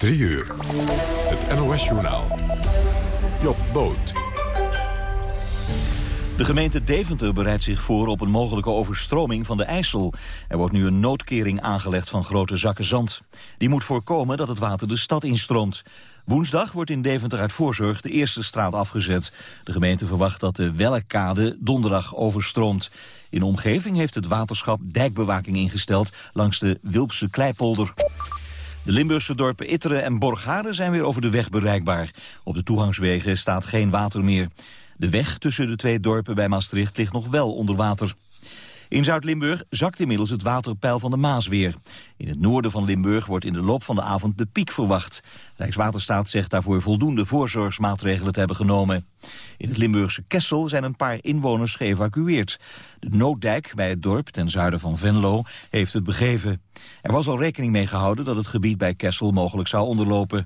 3 uur. Het NOS-journaal. Job Boot. De gemeente Deventer bereidt zich voor op een mogelijke overstroming van de IJssel. Er wordt nu een noodkering aangelegd van grote zakken zand. Die moet voorkomen dat het water de stad instroomt. Woensdag wordt in Deventer uit voorzorg de eerste straat afgezet. De gemeente verwacht dat de Wellekade donderdag overstroomt. In de omgeving heeft het waterschap dijkbewaking ingesteld langs de Wilpse Kleipolder. De Limburgse dorpen Itteren en Borgharen zijn weer over de weg bereikbaar. Op de toegangswegen staat geen water meer. De weg tussen de twee dorpen bij Maastricht ligt nog wel onder water. In Zuid-Limburg zakt inmiddels het waterpeil van de Maas weer. In het noorden van Limburg wordt in de loop van de avond de piek verwacht. Rijkswaterstaat zegt daarvoor voldoende voorzorgsmaatregelen te hebben genomen. In het Limburgse Kessel zijn een paar inwoners geëvacueerd. De nooddijk bij het dorp ten zuiden van Venlo heeft het begeven. Er was al rekening mee gehouden dat het gebied bij Kessel mogelijk zou onderlopen.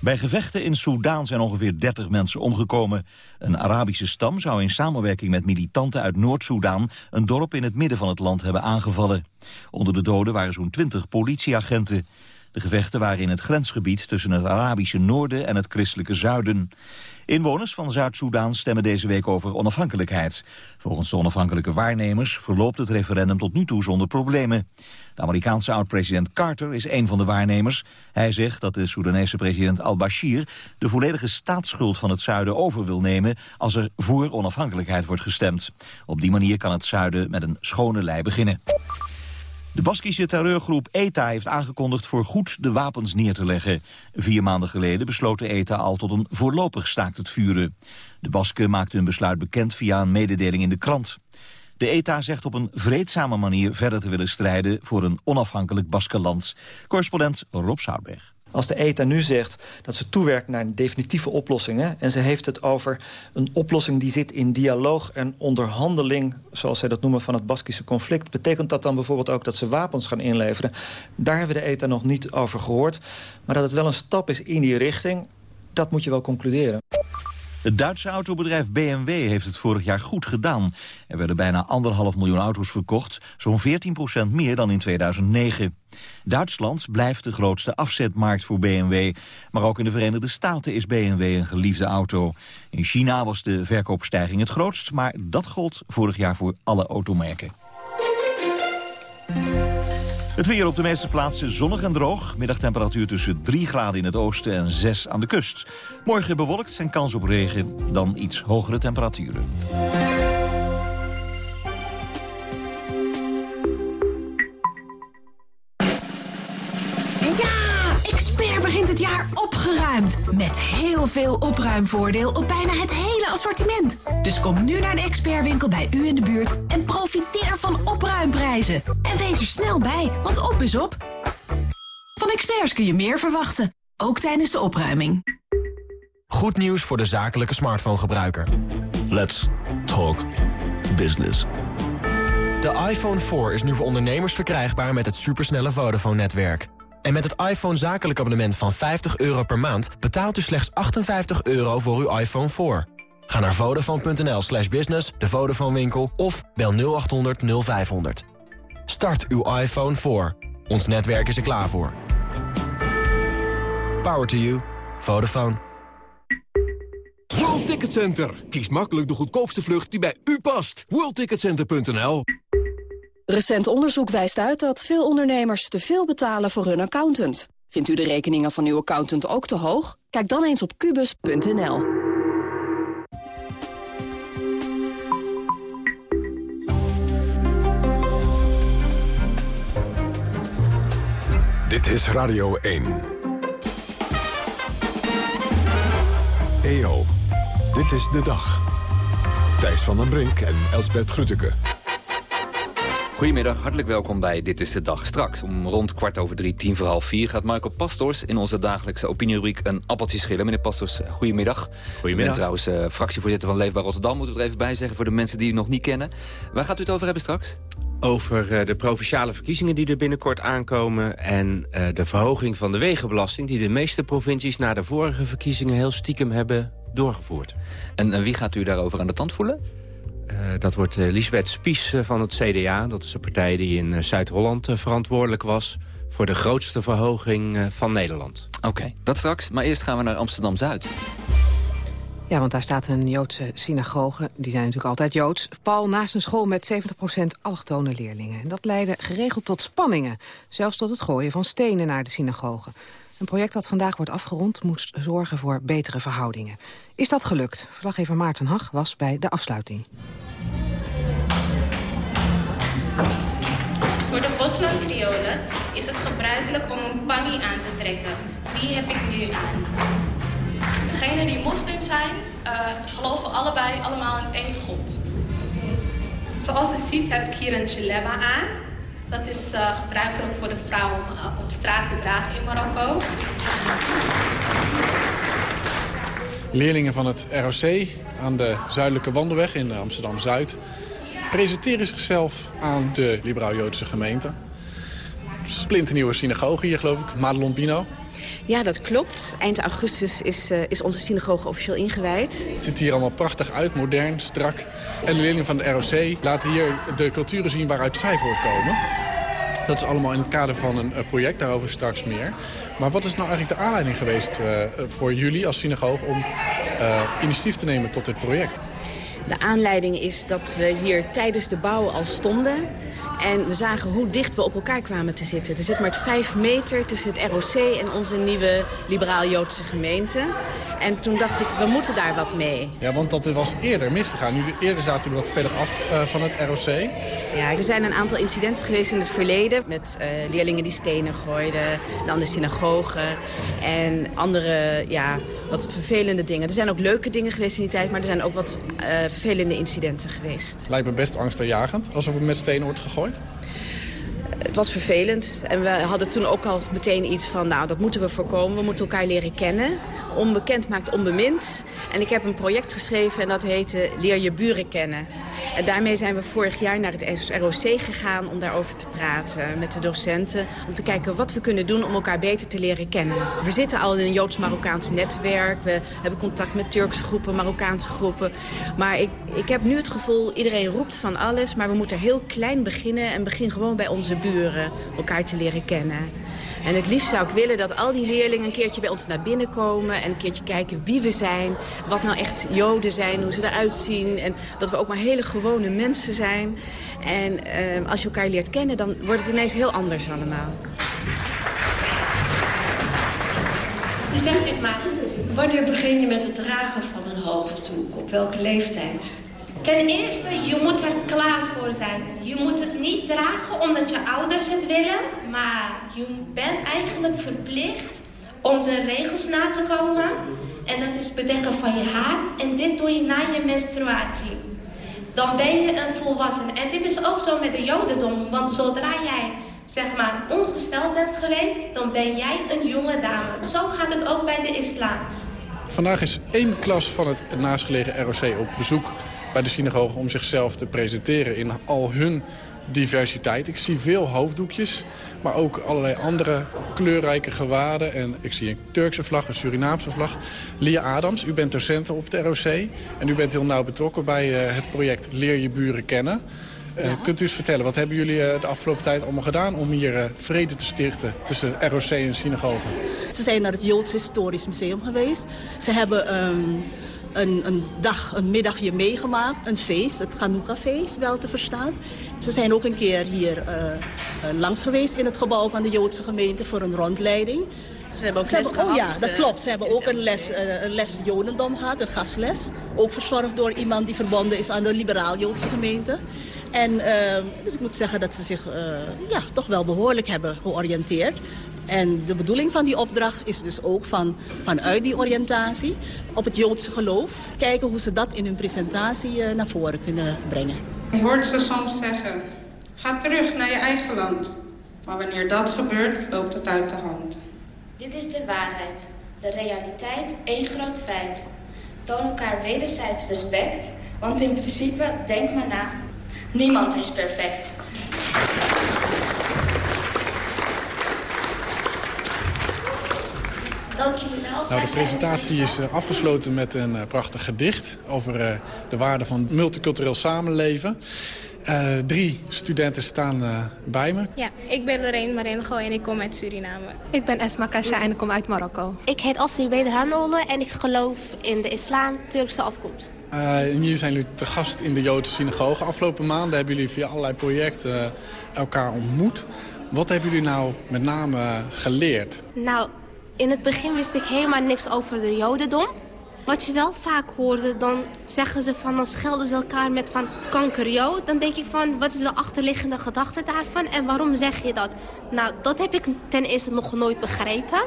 Bij gevechten in Soudaan zijn ongeveer 30 mensen omgekomen. Een Arabische stam zou in samenwerking met militanten uit Noord-Soedan... een dorp in het midden van het land hebben aangevallen. Onder de doden waren zo'n 20 politieagenten. De gevechten waren in het grensgebied tussen het Arabische noorden en het christelijke zuiden. Inwoners van Zuid-Soedan stemmen deze week over onafhankelijkheid. Volgens de onafhankelijke waarnemers verloopt het referendum tot nu toe zonder problemen. De Amerikaanse oud-president Carter is een van de waarnemers. Hij zegt dat de Soedanese president al-Bashir de volledige staatsschuld van het zuiden over wil nemen als er voor onafhankelijkheid wordt gestemd. Op die manier kan het zuiden met een schone lei beginnen. De Baskische terreurgroep ETA heeft aangekondigd voor goed de wapens neer te leggen. Vier maanden geleden besloot de ETA al tot een voorlopig staakt het vuren. De Basken maakten hun besluit bekend via een mededeling in de krant. De ETA zegt op een vreedzame manier verder te willen strijden voor een onafhankelijk Baskenland. Correspondent Rob Zoutberg. Als de ETA nu zegt dat ze toewerkt naar een definitieve oplossing... Hè, en ze heeft het over een oplossing die zit in dialoog en onderhandeling... zoals zij dat noemen van het Baskische conflict... betekent dat dan bijvoorbeeld ook dat ze wapens gaan inleveren? Daar hebben we de ETA nog niet over gehoord. Maar dat het wel een stap is in die richting, dat moet je wel concluderen. Het Duitse autobedrijf BMW heeft het vorig jaar goed gedaan. Er werden bijna anderhalf miljoen auto's verkocht, zo'n 14% meer dan in 2009. Duitsland blijft de grootste afzetmarkt voor BMW. Maar ook in de Verenigde Staten is BMW een geliefde auto. In China was de verkoopstijging het grootst, maar dat gold vorig jaar voor alle automerken. Het weer op de meeste plaatsen zonnig en droog. Middagtemperatuur tussen 3 graden in het oosten en 6 aan de kust. Morgen bewolkt en kans op regen, dan iets hogere temperaturen. Begint het jaar opgeruimd. Met heel veel opruimvoordeel op bijna het hele assortiment. Dus kom nu naar de expertwinkel bij u in de buurt en profiteer van opruimprijzen. En wees er snel bij, want op is op. Van experts kun je meer verwachten, ook tijdens de opruiming. Goed nieuws voor de zakelijke smartphone-gebruiker. Let's talk business. De iPhone 4 is nu voor ondernemers verkrijgbaar met het supersnelle Vodafone-netwerk. En met het iPhone zakelijk abonnement van 50 euro per maand... betaalt u slechts 58 euro voor uw iPhone 4. Ga naar vodafone.nl slash business, de Vodafone winkel... of bel 0800 0500. Start uw iPhone 4. Ons netwerk is er klaar voor. Power to you. Vodafone. World Ticket Center. Kies makkelijk de goedkoopste vlucht die bij u past. WorldTicketCenter.nl Recent onderzoek wijst uit dat veel ondernemers te veel betalen voor hun accountant. Vindt u de rekeningen van uw accountant ook te hoog? Kijk dan eens op kubus.nl. Dit is Radio 1. EO, dit is de dag. Thijs van den Brink en Elsbert Grütke. Goedemiddag, hartelijk welkom bij Dit is de Dag. Straks om rond kwart over drie, tien voor half vier... gaat Michael Pastors in onze dagelijkse opinierubriek een appeltje schillen. Meneer Pastors, goedemiddag. Goedemiddag. U bent trouwens uh, fractievoorzitter van Leefbaar Rotterdam... moeten we er even bij zeggen voor de mensen die u nog niet kennen. Waar gaat u het over hebben straks? Over uh, de provinciale verkiezingen die er binnenkort aankomen... en uh, de verhoging van de wegenbelasting... die de meeste provincies na de vorige verkiezingen heel stiekem hebben doorgevoerd. En wie gaat u daarover aan de tand voelen? Uh, dat wordt uh, Lisbeth Spies uh, van het CDA. Dat is de partij die in Zuid-Holland verantwoordelijk was voor de grootste verhoging eh, van Nederland. Oké, dat straks. Maar eerst gaan we naar Amsterdam-Zuid. Ja, want daar staat een Joodse synagoge. Die zijn natuurlijk altijd Joods. Paul naast een school met 70% allochtone leerlingen. En dat leidde geregeld tot spanningen. Zelfs tot het gooien van stenen naar de synagoge. Een project dat vandaag wordt afgerond moest zorgen voor betere verhoudingen. Is dat gelukt? Verslaggever Maarten Hag was bij de afsluiting. Voor de Bosland-Kriolen is het gebruikelijk om een panni aan te trekken. Die heb ik nu aan. Degenen die moslim zijn, uh, geloven allebei allemaal in één God. Zoals u ziet heb ik hier een jaleba aan. Dat is uh, gebruikelijk voor de vrouw om uh, op straat te dragen in Marokko. Leerlingen van het ROC aan de Zuidelijke Wandelweg in Amsterdam-Zuid... presenteren zichzelf aan de Liberaal-Joodse gemeente. Splinternieuwe synagoge hier, geloof ik. Madelon Bino. Ja, dat klopt. Eind augustus is, uh, is onze synagoge officieel ingewijd. Het ziet hier allemaal prachtig uit, modern, strak. En de leerlingen van de ROC laten hier de culturen zien waaruit zij voortkomen. Dat is allemaal in het kader van een uh, project, daarover straks meer. Maar wat is nou eigenlijk de aanleiding geweest uh, voor jullie als synagoge om initiatief te nemen tot dit project? De aanleiding is dat we hier tijdens de bouw al stonden. En we zagen hoe dicht we op elkaar kwamen te zitten. Er zit maar vijf meter tussen het ROC en onze nieuwe liberaal-Joodse gemeente. En toen dacht ik, we moeten daar wat mee. Ja, want dat was eerder misgegaan. Nu, eerder zaten jullie wat verder af uh, van het ROC. Ja, er zijn een aantal incidenten geweest in het verleden... met uh, leerlingen die stenen gooiden, dan de synagoge... en andere, ja, wat vervelende dingen. Er zijn ook leuke dingen geweest in die tijd... maar er zijn ook wat uh, vervelende incidenten geweest. Lijkt me best angstaanjagend, alsof er met stenen wordt gegooid. wollt? Het was vervelend en we hadden toen ook al meteen iets van... nou, dat moeten we voorkomen, we moeten elkaar leren kennen. Onbekend maakt onbemind. En ik heb een project geschreven en dat heette Leer je buren kennen. En daarmee zijn we vorig jaar naar het ROC gegaan om daarover te praten met de docenten. Om te kijken wat we kunnen doen om elkaar beter te leren kennen. We zitten al in een Joods-Marokkaans netwerk. We hebben contact met Turkse groepen, Marokkaanse groepen. Maar ik, ik heb nu het gevoel, iedereen roept van alles... maar we moeten heel klein beginnen en begin gewoon bij onze buren elkaar te leren kennen. En het liefst zou ik willen dat al die leerlingen een keertje bij ons naar binnen komen... en een keertje kijken wie we zijn, wat nou echt Joden zijn, hoe ze eruit zien... en dat we ook maar hele gewone mensen zijn. En uh, als je elkaar leert kennen, dan wordt het ineens heel anders allemaal. Je zegt dit maar, wanneer begin je met het dragen van een hoofddoek? Op welke leeftijd? Ten eerste, je moet er klaar voor zijn. Je moet het niet dragen omdat je ouders het willen, maar je bent eigenlijk verplicht om de regels na te komen. En dat is bedekken van je haar. En dit doe je na je menstruatie. Dan ben je een volwassene. En dit is ook zo met de jodendom. Want zodra jij zeg maar ongesteld bent geweest, dan ben jij een jonge dame. Zo gaat het ook bij de islam. Vandaag is één klas van het naastgelegen ROC op bezoek bij de synagoge om zichzelf te presenteren in al hun diversiteit. Ik zie veel hoofddoekjes, maar ook allerlei andere kleurrijke gewaden. En ik zie een Turkse vlag, een Surinaamse vlag. Lia Adams, u bent docent op het ROC en u bent heel nauw betrokken bij uh, het project Leer je buren kennen. Uh, ja. Kunt u eens vertellen, wat hebben jullie uh, de afgelopen tijd allemaal gedaan... om hier vrede te stichten tussen ROC en synagogen? Ze zijn naar het Joods Historisch Museum geweest. Ze hebben... Um een, een, dag, een middagje meegemaakt. Een feest, het Chanukka-feest wel te verstaan. Ze zijn ook een keer hier uh, uh, langs geweest in het gebouw van de Joodse gemeente voor een rondleiding. Ze hebben ook les hebben, gehad. Oh ja, dat klopt. Ze hebben ook een les, een les Jodendom gehad, een gastles. Ook verzorgd door iemand die verbonden is aan de liberaal-Joodse gemeente. En dus ik moet zeggen dat ze zich ja, toch wel behoorlijk hebben georiënteerd. En de bedoeling van die opdracht is dus ook van, vanuit die oriëntatie op het Joodse geloof... kijken hoe ze dat in hun presentatie uh, naar voren kunnen brengen. Je hoort ze soms zeggen, ga terug naar je eigen land. Maar wanneer dat gebeurt, loopt het uit de hand. Dit is de waarheid. De realiteit, één groot feit. Toon elkaar wederzijds respect, want in principe, denk maar na, niemand is perfect. Nou, de presentatie is afgesloten met een prachtig gedicht over de waarde van multicultureel samenleven. Uh, drie studenten staan uh, bij me. Ja, ik ben Lorraine Marengo en ik kom uit Suriname. Ik ben Esma Kasha en ik kom uit Marokko. Ik heet Asli Bederhanole en ik geloof in de islam Turkse afkomst. Uh, en jullie zijn nu te gast in de Joodse synagoge. Afgelopen maanden hebben jullie via allerlei projecten elkaar ontmoet. Wat hebben jullie nou met name geleerd? Nou, in het begin wist ik helemaal niks over de jodendom. Wat je wel vaak hoorde, dan zeggen ze van, dan schelden ze elkaar met van kankerjood. Dan denk ik van, wat is de achterliggende gedachte daarvan en waarom zeg je dat? Nou, dat heb ik ten eerste nog nooit begrepen.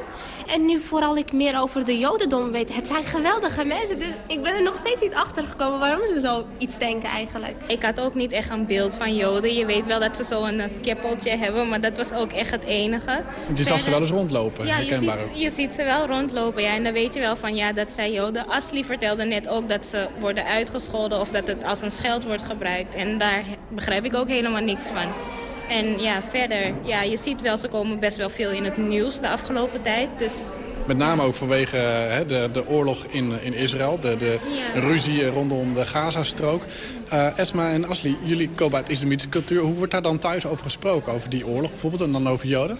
En nu vooral ik meer over de jodendom weet. Het zijn geweldige mensen, dus ik ben er nog steeds niet achter gekomen waarom ze zo iets denken eigenlijk. Ik had ook niet echt een beeld van joden. Je weet wel dat ze zo'n eh, keppeltje hebben, maar dat was ook echt het enige. Je zag ze wel eens rondlopen, ja, je ziet, je ziet ze wel rondlopen, ja. En dan weet je wel van, ja, dat zijn joden. Asli vertelde net ook dat ze worden uitgescholden of dat het als een scheld wordt gebruikt. En daar begrijp ik ook helemaal niks van. En ja, verder, ja, je ziet wel, ze komen best wel veel in het nieuws de afgelopen tijd. Dus met name ook vanwege hè, de, de oorlog in, in Israël, de, de ruzie rondom de Gazastrook. Uh, Esma en Asli, jullie komen uit islamitische cultuur. Hoe wordt daar dan thuis over gesproken, over die oorlog bijvoorbeeld en dan over Joden?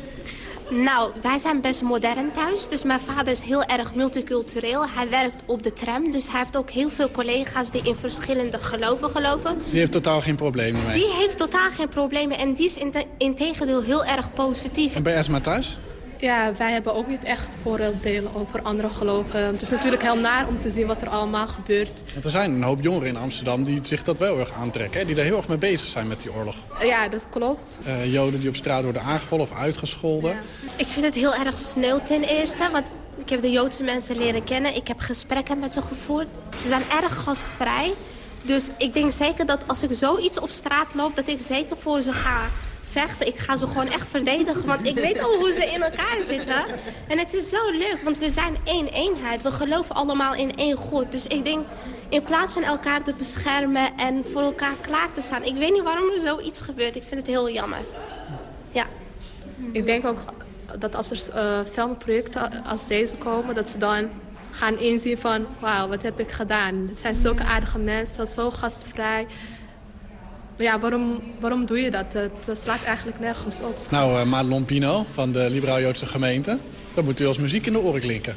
Nou, wij zijn best modern thuis. Dus mijn vader is heel erg multicultureel. Hij werkt op de tram. Dus hij heeft ook heel veel collega's die in verschillende geloven geloven. Die heeft totaal geen problemen mee? Die heeft totaal geen problemen. En die is in, tegendeel heel erg positief. En bij Esma thuis? Ja, wij hebben ook niet echt vooroordelen over andere geloven. Het is natuurlijk heel naar om te zien wat er allemaal gebeurt. Want er zijn een hoop jongeren in Amsterdam die zich dat wel erg aantrekken. Hè? Die er heel erg mee bezig zijn met die oorlog. Ja, dat klopt. Uh, Joden die op straat worden aangevallen of uitgescholden. Ik vind het heel erg snel ten eerste. Want ik heb de Joodse mensen leren kennen. Ik heb gesprekken met ze gevoerd. Ze zijn erg gastvrij. Dus ik denk zeker dat als ik zoiets op straat loop... dat ik zeker voor ze ga vechten. Ik ga ze gewoon echt verdedigen, want ik weet al hoe ze in elkaar zitten. En het is zo leuk, want we zijn één eenheid. We geloven allemaal in één God. Dus ik denk, in plaats van elkaar te beschermen en voor elkaar klaar te staan... ik weet niet waarom er zoiets gebeurt. Ik vind het heel jammer. Ja. Ik denk ook dat als er uh, filmprojecten als deze komen... dat ze dan gaan inzien van, wauw, wat heb ik gedaan? Het zijn zulke aardige mensen, zo gastvrij ja, waarom, waarom doe je dat? Het slaat eigenlijk nergens op. Nou, uh, Madelon Pino van de Liberaal-Joodse gemeente. Dat moet u als muziek in de oren klinken.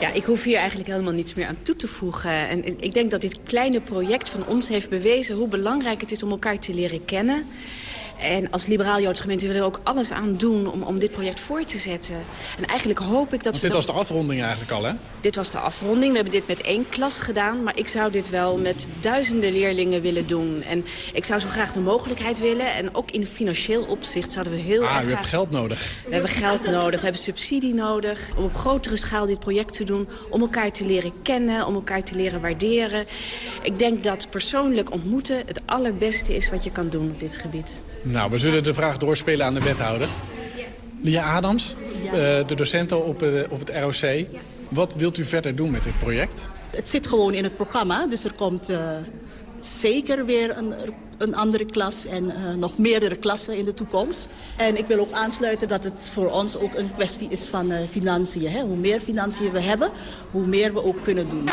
Ja, ik hoef hier eigenlijk helemaal niets meer aan toe te voegen. En ik denk dat dit kleine project van ons heeft bewezen... hoe belangrijk het is om elkaar te leren kennen. En als liberaal-Joods gemeente willen we er ook alles aan doen om, om dit project voor te zetten. En eigenlijk hoop ik dat Want dit was de afronding eigenlijk al, hè? Dit was de afronding. We hebben dit met één klas gedaan. Maar ik zou dit wel met duizenden leerlingen willen doen. En ik zou zo graag de mogelijkheid willen. En ook in financieel opzicht zouden we heel ah, erg... Ah, u hebt geld nodig. We hebben geld nodig. We hebben subsidie nodig. Om op grotere schaal dit project te doen. Om elkaar te leren kennen. Om elkaar te leren waarderen. Ik denk dat persoonlijk ontmoeten het allerbeste is wat je kan doen op dit gebied. Nou, we zullen de vraag doorspelen aan de wethouder. Yes. Lia Adams, uh, de docenten op, uh, op het ROC. Wat wilt u verder doen met dit project? Het zit gewoon in het programma, dus er komt uh, zeker weer een, een andere klas en nog meerdere klassen in de toekomst. En ik wil ook aansluiten dat het voor ons ook een kwestie is van financiën. Hè? Hoe meer financiën we hebben, hoe meer we ook kunnen doen.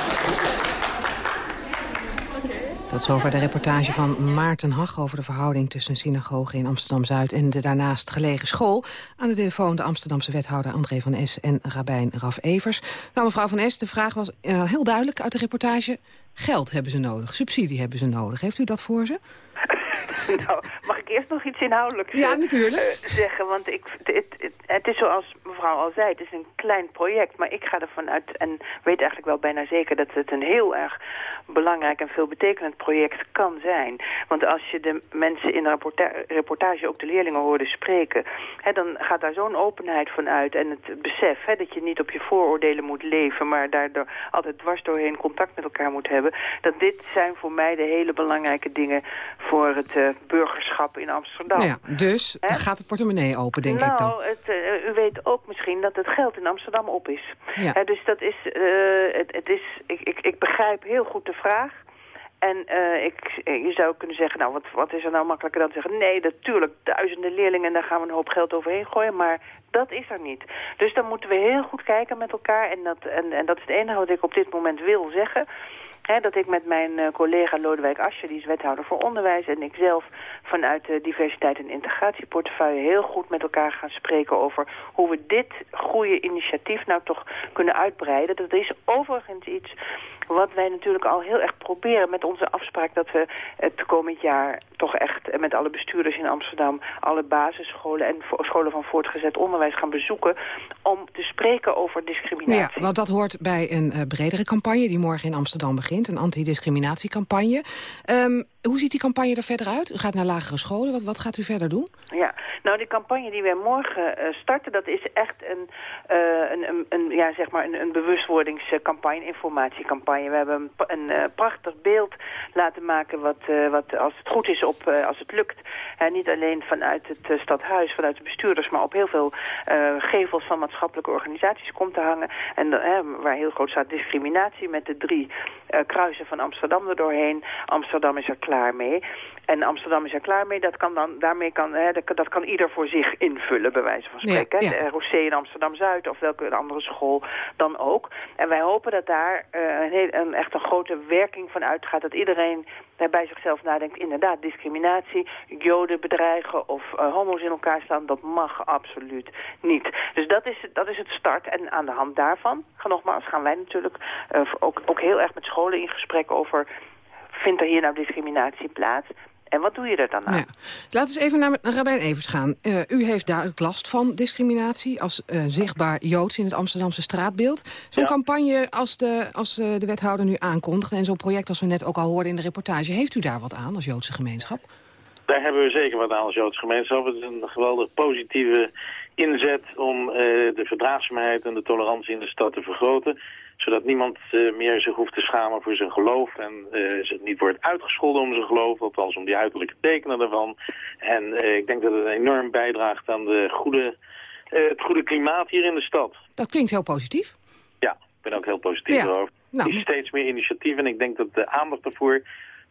Tot zover de reportage van Maarten Hag over de verhouding tussen een synagoge in Amsterdam-Zuid en de daarnaast gelegen school. Aan de telefoon de Amsterdamse wethouder André van Es en Rabijn Raf Evers. Nou mevrouw van Es, de vraag was uh, heel duidelijk uit de reportage. Geld hebben ze nodig, subsidie hebben ze nodig. Heeft u dat voor ze? nou, mag ik eerst nog iets inhoudelijks ja, natuurlijk. Uh, zeggen? Want ik, het, het, het, is zoals mevrouw al zei, het is een klein project. Maar ik ga ervan uit en weet eigenlijk wel bijna zeker dat het een heel erg belangrijk en veelbetekenend project kan zijn. Want als je de mensen in de reportage, ook de leerlingen hoorde spreken... Hè, dan gaat daar zo'n openheid van uit en het besef hè, dat je niet op je vooroordelen moet leven... maar daardoor altijd dwars doorheen contact met elkaar moet hebben... dat dit zijn voor mij de hele belangrijke dingen voor het uh, burgerschap in Amsterdam. Nou ja, dus gaat de portemonnee open, denk nou, ik dan. Nou, uh, u weet ook misschien dat het geld in Amsterdam op is. Ja. dus dat is, uh, het, het, is ik, ik, ik begrijp heel goed de vraag. En uh, ik, je zou kunnen zeggen, nou, wat, wat is er nou makkelijker dan te zeggen? Nee, natuurlijk, duizenden leerlingen, en daar gaan we een hoop geld overheen gooien. Maar Dat is er niet. Dus dan moeten we heel goed kijken met elkaar. En dat, en, en dat is het enige wat ik op dit moment wil zeggen dat ik met mijn uh, collega Lodewijk Asje, die is wethouder voor onderwijs... en ikzelf vanuit de diversiteit- en integratieportefeuille... heel goed met elkaar gaan spreken over hoe we dit goede initiatief nou toch kunnen uitbreiden. Dat is overigens iets wat wij natuurlijk al heel erg proberen met onze afspraak... dat we het komend jaar toch echt met alle bestuurders in Amsterdam... alle basisscholen en scholen van voortgezet onderwijs gaan bezoeken... om te spreken over discriminatie. Ja, want dat hoort bij een uh, bredere campagne die morgen in Amsterdam begint. Een antidiscriminatiecampagne. Um, hoe ziet die campagne er verder uit? U gaat naar lagere scholen. Wat, wat gaat u verder doen? Ja, nou die campagne die wij morgen uh, starten... dat is echt een, uh, een, een, ja, zeg maar een, een bewustwordingscampagne, informatiecampagne. We hebben een, een uh, prachtig beeld laten maken... wat, wat als het goed is, op, als het lukt... niet alleen vanuit het stadhuis, vanuit de bestuurders... maar op heel veel gevels van maatschappelijke organisaties komt te hangen. En waar heel groot staat discriminatie met de drie kruisen van Amsterdam er doorheen. Amsterdam is er klaar mee. En Amsterdam is er klaar mee. Dat kan dan, daarmee kan, hè, dat, kan ieder voor zich invullen, bij wijze van spreken. Ja, De ROC in Amsterdam-Zuid of welke andere school dan ook. En wij hopen dat daar uh, een, heel, een, echt een grote werking van uitgaat. Dat iedereen daar bij zichzelf nadenkt. Inderdaad, discriminatie, joden bedreigen of uh, homo's in elkaar staan, dat mag absoluut niet. Dus dat is, dat is het start. En aan de hand daarvan, nogmaals, gaan wij natuurlijk uh, ook, ook heel erg met scholen in gesprek over vindt er hier nou discriminatie plaats? En wat doe je er dan aan? Ja. Laten we even naar, naar Rabijn Evers gaan. Uh, u heeft duidelijk last van discriminatie als uh, zichtbaar Joods in het Amsterdamse straatbeeld. Zo'n ja. campagne als, de, als uh, de wethouder nu aankondigt... en zo'n project als we net ook al hoorden in de reportage... heeft u daar wat aan als Joodse gemeenschap? Daar hebben we zeker wat aan als Joodse gemeenschap. Het is een geweldig positieve inzet om de verdraagzaamheid en de tolerantie in de stad te vergroten zodat niemand uh, meer zich hoeft te schamen voor zijn geloof. En uh, niet wordt uitgescholden om zijn geloof, althans om die uiterlijke tekenen daarvan. En uh, ik denk dat het enorm bijdraagt aan de goede, het goede klimaat hier in de stad. Dat klinkt heel positief. Ja, ik ben ook heel positief ja. erover. Nou, steeds meer initiatieven en ik denk dat de aandacht ervoor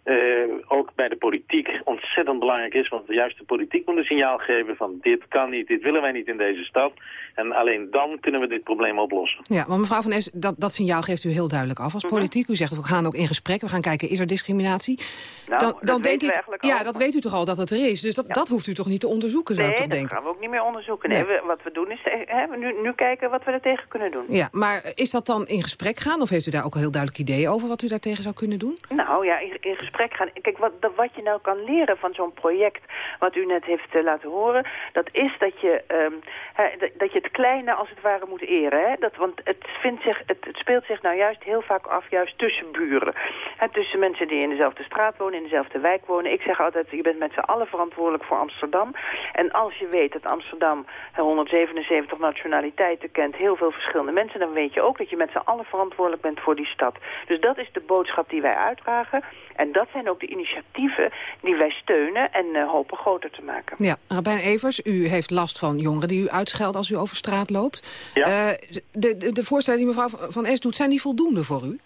uh, ook bij de politiek ontzettend belangrijk is. Want juist de politiek moet een signaal geven van dit kan niet, dit willen wij niet in deze stad. En alleen dan kunnen we dit probleem oplossen. Ja, maar mevrouw Van Es, dat, dat signaal geeft u heel duidelijk af als mhm. politiek. U zegt we gaan ook in gesprek, we gaan kijken is er discriminatie. Nou, dan, dan denk ik, ja, dat weet u toch al dat het er is. Dus dat, ja. dat hoeft u toch niet te onderzoeken, zou nee, ik toch denken? dat gaan we ook niet meer onderzoeken. Nee, we, wat we doen is hè, nu, nu kijken wat we er tegen kunnen doen. Ja, maar is dat dan in gesprek gaan? Of heeft u daar ook een heel duidelijk idee over wat u daartegen zou kunnen doen? Nou ja, in, in gesprek Kijk, wat, wat je nou kan leren van zo'n project wat u net heeft uh, laten horen... dat is dat je, he, dat je het kleine als het ware moet eren. Hè? Dat, want het, vindt zich, het, speelt zich nou juist heel vaak af juist tussen buren. Tussen mensen die in dezelfde straat wonen, in dezelfde wijk wonen. Ik zeg altijd, je bent met z'n allen verantwoordelijk voor Amsterdam. En als je weet dat Amsterdam 177 nationaliteiten kent... heel veel verschillende mensen... dan weet je ook dat je met z'n allen verantwoordelijk bent voor die stad. Dus dat is de boodschap die wij uitdragen. En dat zijn ook de initiatieven die wij steunen en uh, hopen groter te maken. Ja, Rabijn Evers, u heeft last van jongeren die u uitscheldt als u over straat loopt. Ja. Uh, de, de, de voorstellen die mevrouw Van Es doet, zijn die voldoende voor u?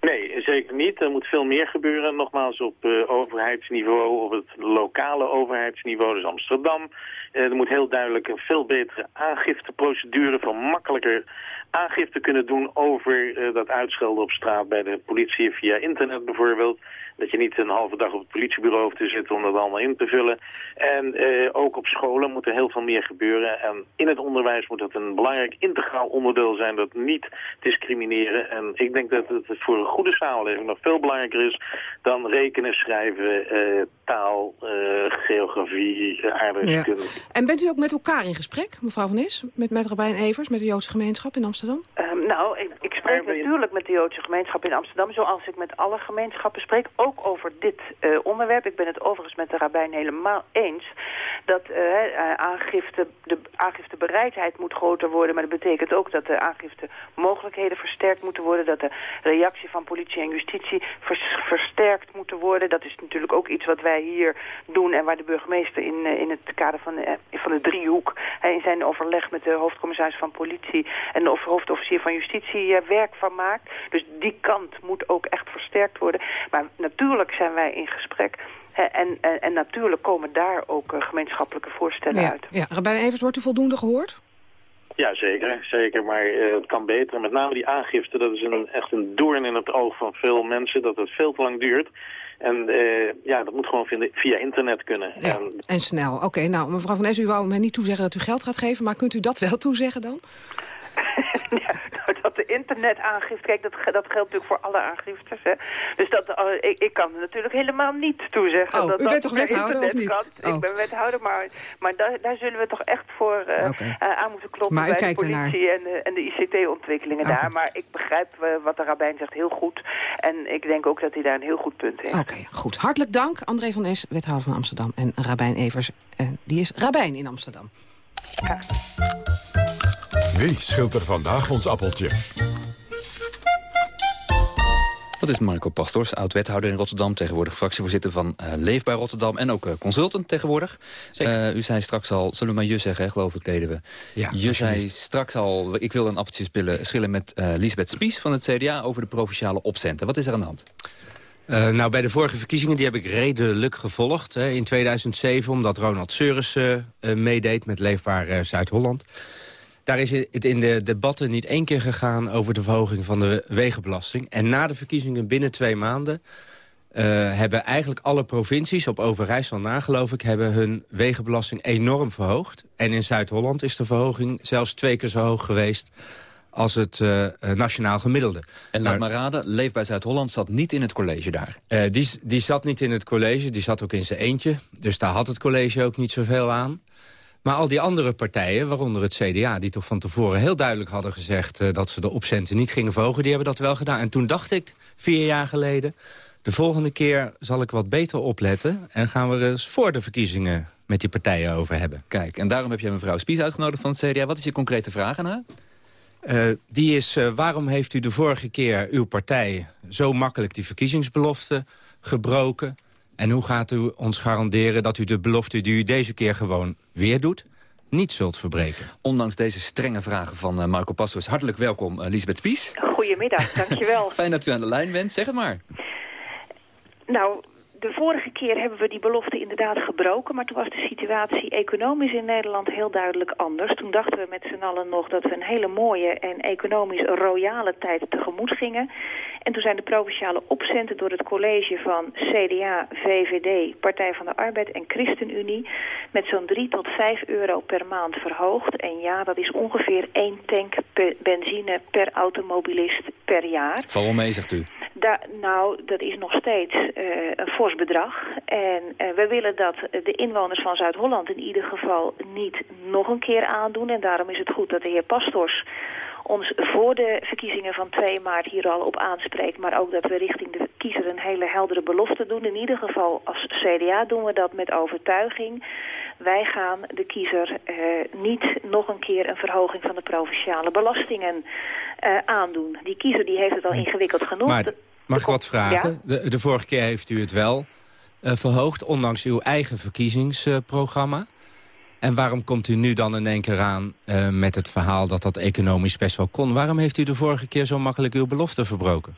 Nee, zeker niet. Er moet veel meer gebeuren. Nogmaals op uh, overheidsniveau, op het lokale overheidsniveau, dus Amsterdam. Uh, er moet heel duidelijk een veel betere aangifteprocedure, veel makkelijker aangifte kunnen doen over uh, dat uitschelden op straat bij de politie via internet bijvoorbeeld. Dat je niet een halve dag op het politiebureau hoeft te zitten om dat allemaal in te vullen. En uh, ook op scholen moet er heel veel meer gebeuren. En in het onderwijs moet dat een belangrijk integraal onderdeel zijn dat niet discrimineren. En ik denk dat het voor een goede samenleving nog veel belangrijker is dan rekenen, schrijven, uh, taal, geografie, aardrijkskunde. Ja. En bent u ook met elkaar in gesprek, mevrouw Van Is? Met, met Rabijn Evers, met de Joodse gemeenschap in Amsterdam? Um, nou, ik, ik spreek natuurlijk met de Joodse gemeenschap in Amsterdam, zoals ik met alle gemeenschappen spreek, ook over dit uh, onderwerp. Ik ben het overigens met de rabbijn helemaal eens dat uh, aangifte, de aangiftebereidheid moet groter worden, maar dat betekent ook dat de aangiftemogelijkheden versterkt moeten worden, dat de reactie van politie en justitie vers, versterkt moeten worden. Dat is natuurlijk ook iets wat wij hier doen en waar de burgemeester in, in het kader van, van de driehoek in zijn overleg met de hoofdcommissaris van politie en de hoofdofficier van justitie werk van maakt. Dus die kant moet ook echt versterkt worden. Maar natuurlijk zijn wij in gesprek. En, en, en natuurlijk komen daar ook uh, gemeenschappelijke voorstellen ja, uit. Ja, Rabijn Evers, wordt u voldoende gehoord? Ja, zeker. zeker. Maar uh, het kan beter. Met name die aangifte, dat is een, echt een doorn in het oog van veel mensen. Dat het veel te lang duurt. En uh, ja, dat moet gewoon via internet kunnen. Ja, en, en snel. Oké, nou mevrouw Van Es, u wou mij niet toezeggen dat u geld gaat geven. Maar kunt u dat wel toezeggen dan? ja, dat de internetaangifte, kijk, dat, dat geldt natuurlijk voor alle aangiftes. Hè. Dus dat, uh, ik, ik kan natuurlijk helemaal niet toezeggen. Oh, dat u bent toch wethouder of niet? Kan. Ik ben wethouder, maar, maar daar, daar zullen we toch echt voor uh, okay. uh, aan moeten kloppen maar bij de politie en de, en de ICT-ontwikkelingen okay. daar. Maar ik begrijp wat de rabbijn zegt heel goed. En ik denk ook dat hij daar een heel goed punt heeft. Oké, okay, goed. Hartelijk dank, André van Es, wethouder van Amsterdam. En Rabijn Evers, die is rabbijn in Amsterdam. Ja. Wie scheelt er vandaag ons appeltje? Dat is Marco Pastors, oud-wethouder in Rotterdam... tegenwoordig fractievoorzitter van uh, Leefbaar Rotterdam... en ook uh, consultant tegenwoordig. Uh, u zei straks al, zullen we maar je zeggen, hè, geloof ik, deden we. Ja, je zei straks al, ik wil een appeltje spillen, schillen met Lisbeth Spies van het CDA... over de provinciale opcenten. Wat is er aan de hand? Uh, nou, bij de vorige verkiezingen die heb ik redelijk gevolgd. Hè, in 2007, omdat Ronald Seurissen uh, meedeed met Leefbaar uh, Zuid-Holland. Daar is het in de debatten niet één keer gegaan over de verhoging van de wegenbelasting. En na de verkiezingen binnen twee maanden... hebben eigenlijk alle provincies, op Overijssel na geloof ik... hebben hun wegenbelasting enorm verhoogd. En in Zuid-Holland is de verhoging zelfs twee keer zo hoog geweest als het uh, nationaal gemiddelde. En laat maar raden, Leefbaar Zuid-Holland zat niet in het college daar. Uh, die, die zat niet in het college, die zat ook in zijn eentje. Dus daar had het college ook niet zoveel aan. Maar al die andere partijen, waaronder het CDA... die toch van tevoren heel duidelijk hadden gezegd... Uh, dat ze de opcenten niet gingen verhogen, die hebben dat wel gedaan. En toen dacht ik, vier jaar geleden... de volgende keer zal ik wat beter opletten... en gaan we er eens voor de verkiezingen met die partijen over hebben. Kijk, en daarom heb je mevrouw Spies uitgenodigd van het CDA. Wat is je concrete vraag aan haar? Uh, die is, uh, waarom heeft u de vorige keer uw partij zo makkelijk die verkiezingsbelofte gebroken? En hoe gaat u ons garanderen dat u de belofte die u deze keer gewoon weer doet, niet zult verbreken? Ondanks deze strenge vragen van uh, Marco Passos, hartelijk welkom Lisbeth Spies. Goedemiddag, dankjewel. Fijn dat u aan de lijn bent, zeg het maar. Nou, de vorige keer hebben we die belofte inderdaad gebroken... maar toen was de situatie economisch in Nederland heel duidelijk anders. Toen dachten we met z'n allen nog dat we een hele mooie en economisch royale tijd tegemoet gingen. En toen zijn de provinciale opcenten door het college van CDA, VVD, Partij van de Arbeid en ChristenUnie... met zo'n 3 tot 5 euro per maand verhoogd. En ja, dat is ongeveer één tank benzine per automobilist per jaar. Wel mee, zegt u. Da nou, dat is nog steeds uh, een fors bedrag. En uh, we willen dat de inwoners van Zuid-Holland in ieder geval niet nog een keer aandoen. En daarom is het goed dat de heer Pastors ons voor de verkiezingen van 2 maart hier al op aanspreekt. Maar ook dat we richting de kiezer een hele heldere belofte doen. In ieder geval als CDA doen we dat met overtuiging. Wij gaan de kiezer uh, niet nog een keer een verhoging van de provinciale belastingen uh, aandoen. Die kiezer die heeft het al ingewikkeld genoeg. Maar, mag ik wat vragen? Ja? De, de, vorige keer heeft u het wel uh, verhoogd, ondanks uw eigen verkiezingsprogramma. En waarom komt u nu dan in één keer aan uh, met het verhaal dat dat economisch best wel kon? Waarom heeft u de vorige keer zo makkelijk uw belofte verbroken?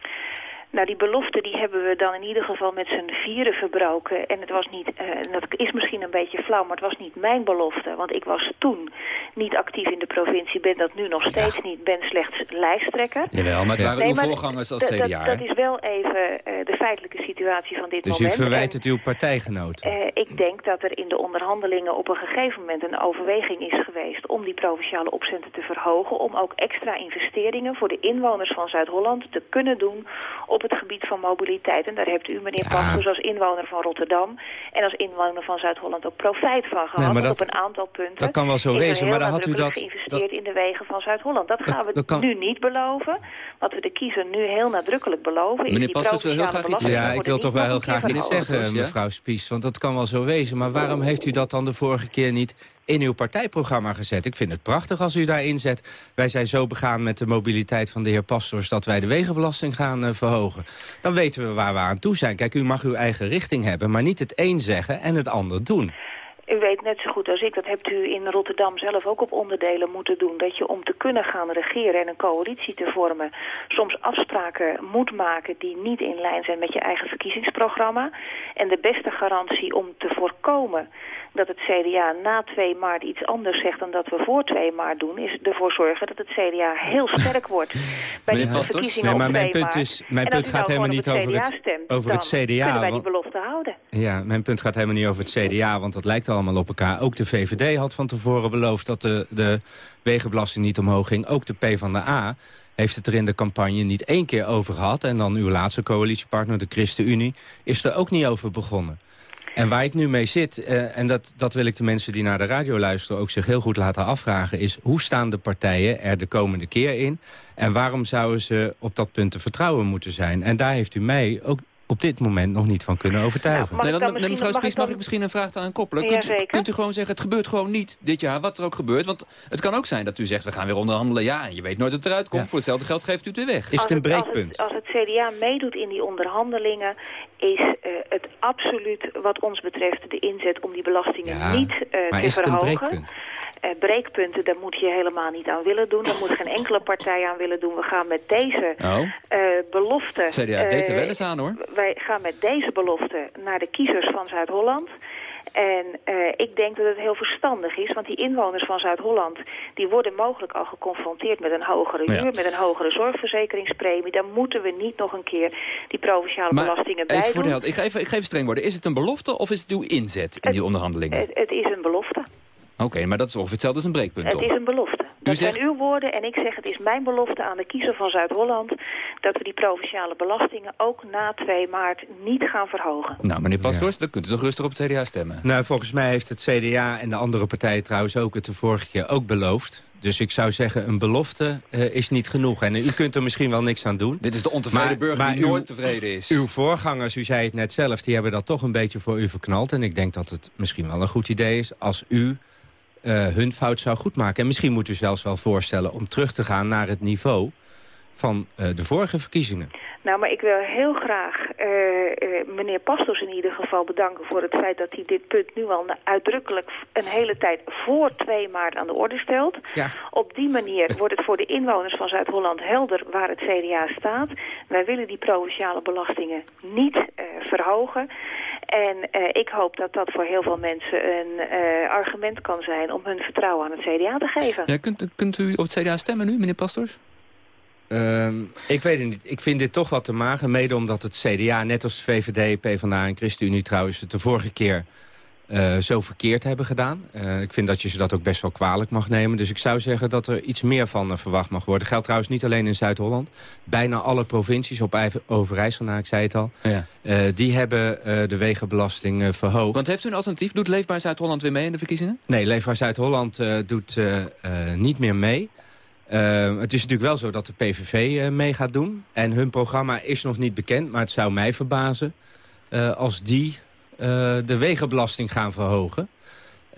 Nou, die belofte die hebben we dan in ieder geval met z'n vieren verbroken. En het was niet, uh, dat is misschien een beetje flauw, maar het was niet mijn belofte. Want ik was toen niet actief in de provincie, ben dat nu nog steeds ja. niet, ben slechts lijsttrekker. Jawel, maar het waren nee, uw voorgangers als CDA. Dat, dat is wel even uh, de feitelijke situatie van dit dus moment. Dus u verwijt het uw partijgenoten? Uh, ik denk dat er in de onderhandelingen op een gegeven moment een overweging is geweest... om die provinciale opcenten te verhogen. Om ook extra investeringen voor de inwoners van Zuid-Holland te kunnen doen op het gebied van mobiliteit. En daar hebt u, meneer ja. Als inwoner van Rotterdam... en als inwoner van Zuid-Holland ook profijt van gehad. Nee, dat, op een aantal punten. Dat kan wel zo wezen, maar dan had u dat... geïnvesteerd dat, in de wegen van Zuid-Holland. Dat, dat gaan we dat kan, nu niet beloven. Wat we de kiezer nu heel nadrukkelijk beloven... Meneer Pastors wil heel graag iets Ja, ik wil toch wel heel graag iets zeggen, mevrouw Spies. Want dat kan wel zo wezen. Maar waarom heeft u dat dan de vorige keer niet in uw partijprogramma gezet. Ik vind het prachtig als u daarin zet. Wij zijn zo begaan met de mobiliteit van de heer Pastors... dat wij de wegenbelasting gaan uh, verhogen. Dan weten we waar we aan toe zijn. Kijk, u mag uw eigen richting hebben... maar niet het een zeggen en het ander doen. U weet net zo goed als ik, dat hebt u in Rotterdam zelf ook op onderdelen moeten doen... dat je om te kunnen gaan regeren en een coalitie te vormen... soms afspraken moet maken die niet in lijn zijn met je eigen verkiezingsprogramma. En de beste garantie om te voorkomen dat het CDA na 2 maart iets anders zegt dan dat we voor 2 maart doen, is ervoor zorgen dat het CDA heel sterk wordt bij de verkiezingen Nee, maar mijn 2 punt maart. is- mijn En punt gaat helemaal niet over het- stemt, over het CDA, kunnen wij die belofte houden. Ja, mijn punt gaat helemaal niet over het CDA, want dat lijkt allemaal op elkaar. Ook de VVD had van tevoren beloofd dat de, de wegenbelasting niet omhoog ging. Ook de PvdA heeft het er in de campagne niet één keer over gehad. En dan uw laatste coalitiepartner, de ChristenUnie, is er ook niet over begonnen. En waar het nu mee zit, eh, en dat, dat wil ik de mensen die naar de radio luisteren... ook zich heel goed laten afvragen, is hoe staan de partijen er de komende keer in? En waarom zouden ze op dat punt te vertrouwen moeten zijn? En daar heeft u mij ook op dit moment nog niet van kunnen overtuigen. Nee, want, nee, mevrouw Spies, mag ik misschien een vraag aan koppelen? Kunt, u- Jazeker. kunt u gewoon zeggen, het gebeurt gewoon niet dit jaar, wat er ook gebeurt? Want het kan ook zijn dat u zegt, we gaan weer onderhandelen. Ja, en je weet nooit wat eruit komt. Voor hetzelfde geld geeft u het weer weg. Is het een Als breekpunt? het, als het CDA meedoet in die onderhandelingen... is eh, het absoluut wat ons betreft de inzet om die belastingen Ja, niet eh, maar te is het een verhogen. Eh, breekpunten, daar moet je helemaal niet aan willen doen. Daar moet geen enkele partij aan willen doen. We gaan met deze Oh, eh, belofte... CDA deed er eh, wel eens aan hoor. wij gaan met deze belofte naar de kiezers van Zuid-Holland. En ik denk dat het heel verstandig is, want die inwoners van Zuid-Holland... die worden mogelijk al geconfronteerd met een hogere Ja. huur... met een hogere zorgverzekeringspremie. Dan moeten we niet nog een keer die provinciale Maar belastingen even voor bijdoen. de helder, ik ga, even, ik ga even streng worden. Is het een belofte of is het uw inzet in die onderhandelingen? Het, het is een belofte. Oké, maar dat is ongeveer hetzelfde als een breekpunt, Het toch? is een belofte. Dat zegt- zijn uw woorden en ik zeg het is mijn belofte aan de kiezer van Zuid-Holland... dat we die provinciale belastingen ook na 2 maart niet gaan verhogen. Nou, meneer Pastors, dan kunt u toch rustig op het CDA stemmen? Nou, volgens mij heeft het CDA en de andere partijen trouwens ook het de vorige keer ook beloofd. Dus ik zou zeggen, een belofte eh, is niet genoeg. En u kunt er misschien wel niks aan doen. Dit is de ontevreden burger die uw- nooit tevreden is. Uw voorgangers, u zei het net zelf, die hebben dat toch een beetje voor u verknald. En ik denk dat het misschien wel een goed idee is als u hun fout zou goedmaken. En misschien moet u zelfs wel voorstellen om terug te gaan naar het niveau van eh, de vorige verkiezingen. Nou, maar ik wil heel graag eh, eh, meneer Pastors in ieder geval bedanken voor het feit dat hij dit punt nu al uitdrukkelijk een hele tijd voor 2 maart aan de orde stelt. Ja. Op die manier wordt het voor de inwoners van Zuid-Holland helder waar het CDA staat. Wij willen die provinciale belastingen niet eh, verhogen. En eh, ik hoop dat dat voor heel veel mensen een eh, argument kan zijn om hun vertrouwen aan het CDA te geven. Ja, kunt, kunt u op het CDA stemmen nu, meneer Pastors? Ehm, ik weet het niet. Ik vind dit toch wat te mager. Mede omdat het CDA, net als de VVD, PvdA en ChristenUnie trouwens... het de vorige keer eh, zo verkeerd hebben gedaan. Eh, ik vind dat je ze dat ook best wel kwalijk mag nemen. Dus ik zou zeggen dat er iets meer van eh, verwacht mag worden. Geldt trouwens niet alleen in Zuid-Holland. Bijna alle provincies op Overijssel, nou, ik zei het al... Ja. die hebben de wegenbelasting verhoogd. Want heeft u een alternatief? Doet Leefbaar Zuid-Holland weer mee in de verkiezingen? Nee, Leefbaar Zuid-Holland doet niet meer mee. Eh, het is natuurlijk wel zo dat de PVV eh, mee gaat doen. En hun programma is nog niet bekend, maar het zou mij verbazen... eh, als die eh, de wegenbelasting gaan verhogen.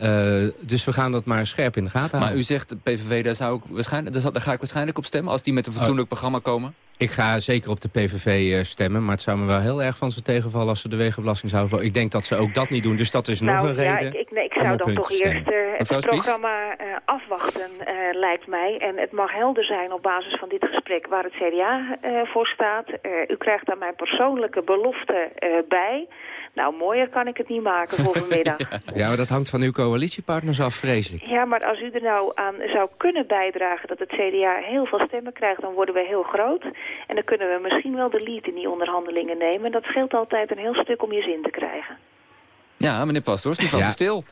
Eh, dus we gaan dat maar scherp in de gaten houden. Maar u zegt, de PVV, daar, zou ik waarschijnlijk, daar, ga ik waarschijnlijk op stemmen... als die met een fatsoenlijk programma komen? Ik ga zeker op de PVV eh, stemmen, maar het zou me wel heel erg van ze tegenvallen... als ze de wegenbelasting zouden. Ik denk dat ze ook dat niet doen, dus dat is nog nou, een reden ik, ik, nee, ik om zou dan toch eerst eh, het Spies? programma eh, afwachten, eh, lijkt mij. En het mag helder zijn op basis van dit gesprek waar het CDA eh, voor staat. Eh, u krijgt daar mijn persoonlijke belofte eh, bij. Nou, mooier kan ik het niet maken voor vanmiddag. Ja, maar dat hangt van uw coalitiepartners af, vrees ik. Ja, maar als u er nou aan zou kunnen bijdragen dat het CDA heel veel stemmen krijgt, dan worden we heel groot. En dan kunnen we misschien wel de lead in die onderhandelingen nemen. En dat scheelt altijd een heel stuk om je zin te krijgen. Ja, meneer Pastors, die valt Ja. u stil.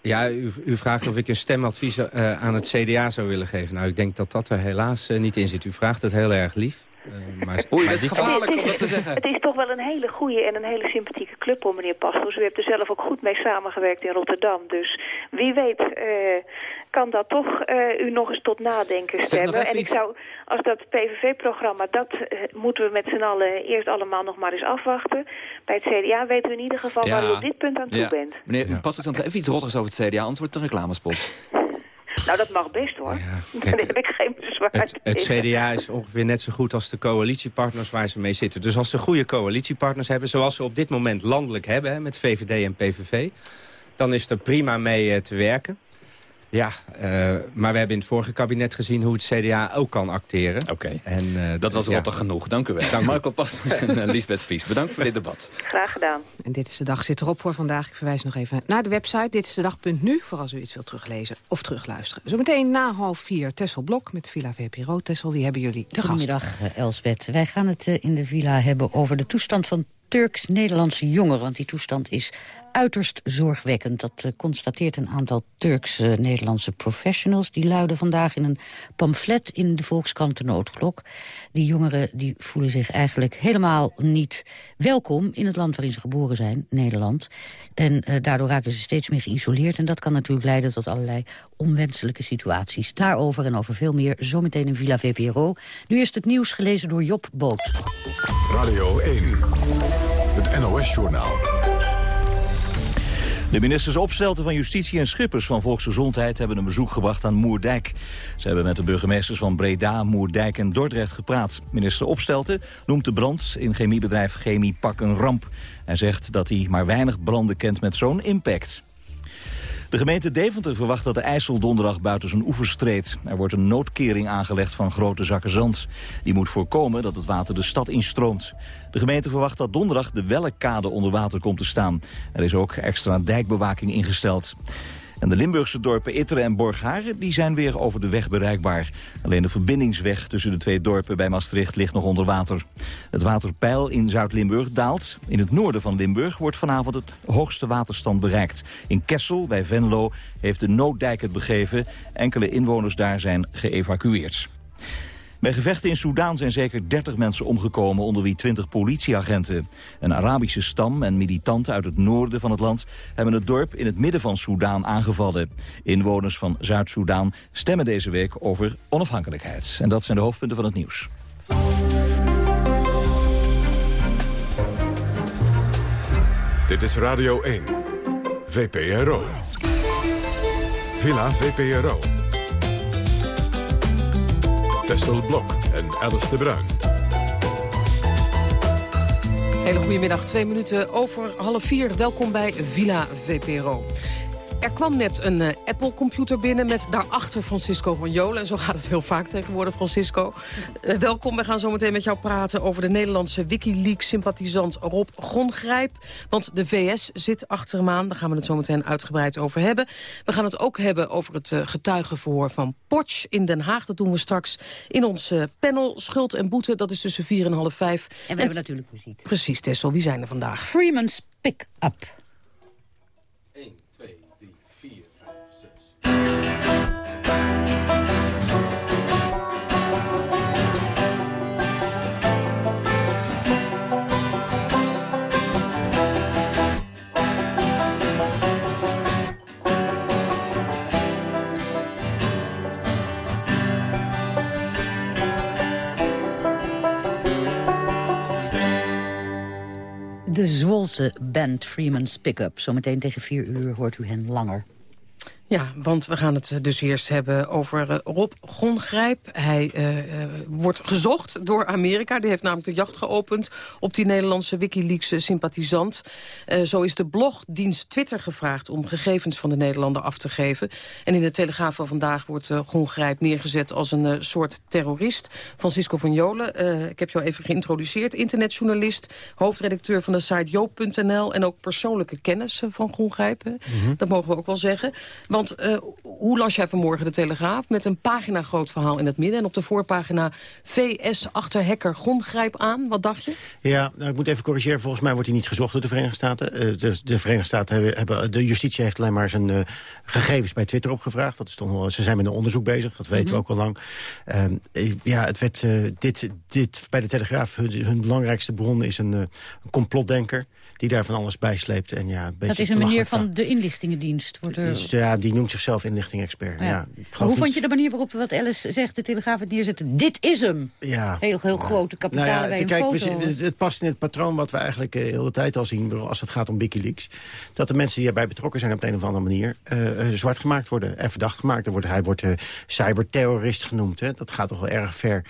Ja, u, u vraagt of ik een stemadvies eh, aan het CDA zou willen geven. Nou, ik denk dat dat er helaas eh, niet in zit. U vraagt het heel erg lief. Eh, maar, Oei, maar dat is gevaarlijk om dat te zeggen. Het is toch wel een hele goede en een hele sympathieke club hoor, meneer Pastors. U hebt er zelf ook goed mee samengewerkt in Rotterdam. Dus wie weet eh, kan dat toch eh, u nog eens tot nadenken stemmen. En ik zou, als dat PVV-programma, dat eh, moeten we met z'n allen eerst allemaal nog maar eens afwachten. Bij het CDA weten we in ieder geval waar u op dit punt aan toe ja. bent. Meneer Pastors, dan even iets rottigs over het CDA, anders wordt het een reclamespot. Nou, dat mag best hoor. Daar heb ik geen bezwaar Het, het. CDA is ongeveer net zo goed als de coalitiepartners waar ze mee zitten. Dus als ze goede coalitiepartners hebben, zoals ze op dit moment landelijk hebben... Hè, met VVD en PVV, dan is er prima mee eh, te werken. Ja, uh, maar we hebben in het vorige kabinet gezien hoe het CDA ook kan acteren. Oké, en uh, dat was rottig genoeg. Dank u wel. Dank Marco Pastors en uh, Lisbeth Spies. Bedankt voor dit debat. Graag gedaan. En dit is de dag zit erop voor vandaag. Ik verwijs nog even naar de website. Dit is de dag.nu voor als u iets wilt teruglezen of terugluisteren. Zometeen na half vier Tessel Blok met Villa VPRO. Tessel, wie hebben jullie te gast? Goedemiddag, Elsbeth. Wij gaan het in de villa hebben over de toestand van Turks-Nederlandse jongeren. Want die toestand is uiterst zorgwekkend. Dat uh, constateert een aantal Turks-Nederlandse professionals. Die luiden vandaag in een pamflet in de Volkskrant de Noodklok. Die jongeren die voelen zich eigenlijk helemaal niet welkom... in het land waarin ze geboren zijn, Nederland. En uh, daardoor raken ze steeds meer geïsoleerd. En dat kan natuurlijk leiden tot allerlei onwenselijke situaties. Daarover en over veel meer zometeen in Villa VPRO. Nu eerst het nieuws gelezen door Job Boot. Radio 1, het NOS-journaal. De ministers Opstelten van Justitie en Schippers van Volksgezondheid hebben een bezoek gebracht aan Moerdijk. Ze hebben met de burgemeesters van Breda, Moerdijk en Dordrecht gepraat. Minister Opstelten noemt de brand in chemiebedrijf Chemie Pak een ramp. Hij zegt dat hij maar weinig branden kent met zo'n impact. De gemeente Deventer verwacht dat de IJssel donderdag buiten zijn oevers treedt. Er wordt een noodkering aangelegd van grote zakken zand. Die moet voorkomen dat het water de stad instroomt. De gemeente verwacht dat donderdag de Wellekade onder water komt te staan. Er is ook extra dijkbewaking ingesteld. De Limburgse dorpen Itteren en Borgharen die zijn weer over de weg bereikbaar. Alleen de verbindingsweg tussen de twee dorpen bij Maastricht ligt nog onder water. Het waterpeil in Zuid-Limburg daalt. In het noorden van Limburg wordt vanavond het hoogste waterstand bereikt. In Kessel, bij Venlo, heeft de nooddijk het begeven. Enkele inwoners daar zijn geëvacueerd. Bij gevechten in Soedan zijn zeker 30 mensen omgekomen, onder wie 20 politieagenten. Een Arabische stam en militanten uit het noorden van het land hebben het dorp in het midden van Soedan aangevallen. Inwoners van Zuid-Soedan stemmen deze week over onafhankelijkheid. En dat zijn de hoofdpunten van het nieuws. Dit is Radio 1, VPRO. Villa VPRO. Tessel Blok en Alice de Bruin. Hele goedemiddag, twee minuten over half vier. Welkom bij Villa VPRO. Er kwam net een uh, Apple-computer binnen met daarachter Francisco van Jolen. En zo gaat het heel vaak tegenwoordig, Francisco. Uh, welkom, we gaan zo meteen met jou praten over de Nederlandse Wikileaks-sympathisant Rob Gongrijp. Want de VS zit achter hem aan, daar gaan we het zo meteen uitgebreid over hebben. We gaan het ook hebben over het uh, getuigenverhoor van Potsch in Den Haag. Dat doen we straks in ons panel Schuld en Boete. Dat is tussen vier en half vijf. En we en hebben natuurlijk muziek. Precies, Tessel. Wie zijn er vandaag? Freeman's Pick de Zwolse band Freeman's Pickup. Zometeen tegen vier uur hoort u hen langer. Ja, want we gaan het dus eerst hebben over uh, Rob Gongrijp. Hij uh, uh, wordt gezocht door Amerika. Die heeft namelijk de jacht geopend op die Nederlandse Wikileaks-sympathisant. zo is de blogdienst Twitter gevraagd om gegevens van de Nederlander af te geven. En in de Telegraaf van vandaag wordt Gongrijp neergezet als een soort terrorist. Francisco van Jolen, ik heb jou even geïntroduceerd. Internetjournalist, hoofdredacteur van de site joop.nl... en ook persoonlijke kennis van Gongrijp. Mm -hmm. Dat mogen we ook wel zeggen. Want uh, hoe las jij vanmorgen de Telegraaf? Met een pagina groot verhaal in het midden. En op de voorpagina VS achter hacker Gongrijp aan. Wat dacht je? Ja, nou, ik moet even corrigeren. Volgens mij wordt hij niet gezocht door de Verenigde Staten. Uh, de, de, Verenigde Staten hebben, hebben, De justitie heeft alleen maar zijn uh, gegevens bij Twitter opgevraagd. Dat is toch wel, ze zijn met een onderzoek bezig. Dat weten mm -hmm. we ook al lang. Ehm, ja, het werd, dit, dit bij de Telegraaf... Hun, hun belangrijkste bron is een, een complotdenker die daar van alles bijsleept. En ja, een dat is een meneer van de inlichtingendienst. Wordt er... is, ja, die noemt zichzelf inlichting-expert. Ja. Ja, hoe niet... vond je de manier waarop, wat Alice zegt, de Telegraaf het neerzetten? Dit is hem! Ja. Heel, heel grote kapitalen nou ja, bij een kijk, foto. We, het past in het patroon wat we eigenlijk uh, heel de tijd al zien... als het gaat om Wikileaks. Dat de mensen die erbij betrokken zijn op een of andere manier... Uh, zwart gemaakt worden en verdacht gemaakt. Er wordt, hij wordt cyberterrorist genoemd. Hè. Dat gaat toch wel erg ver.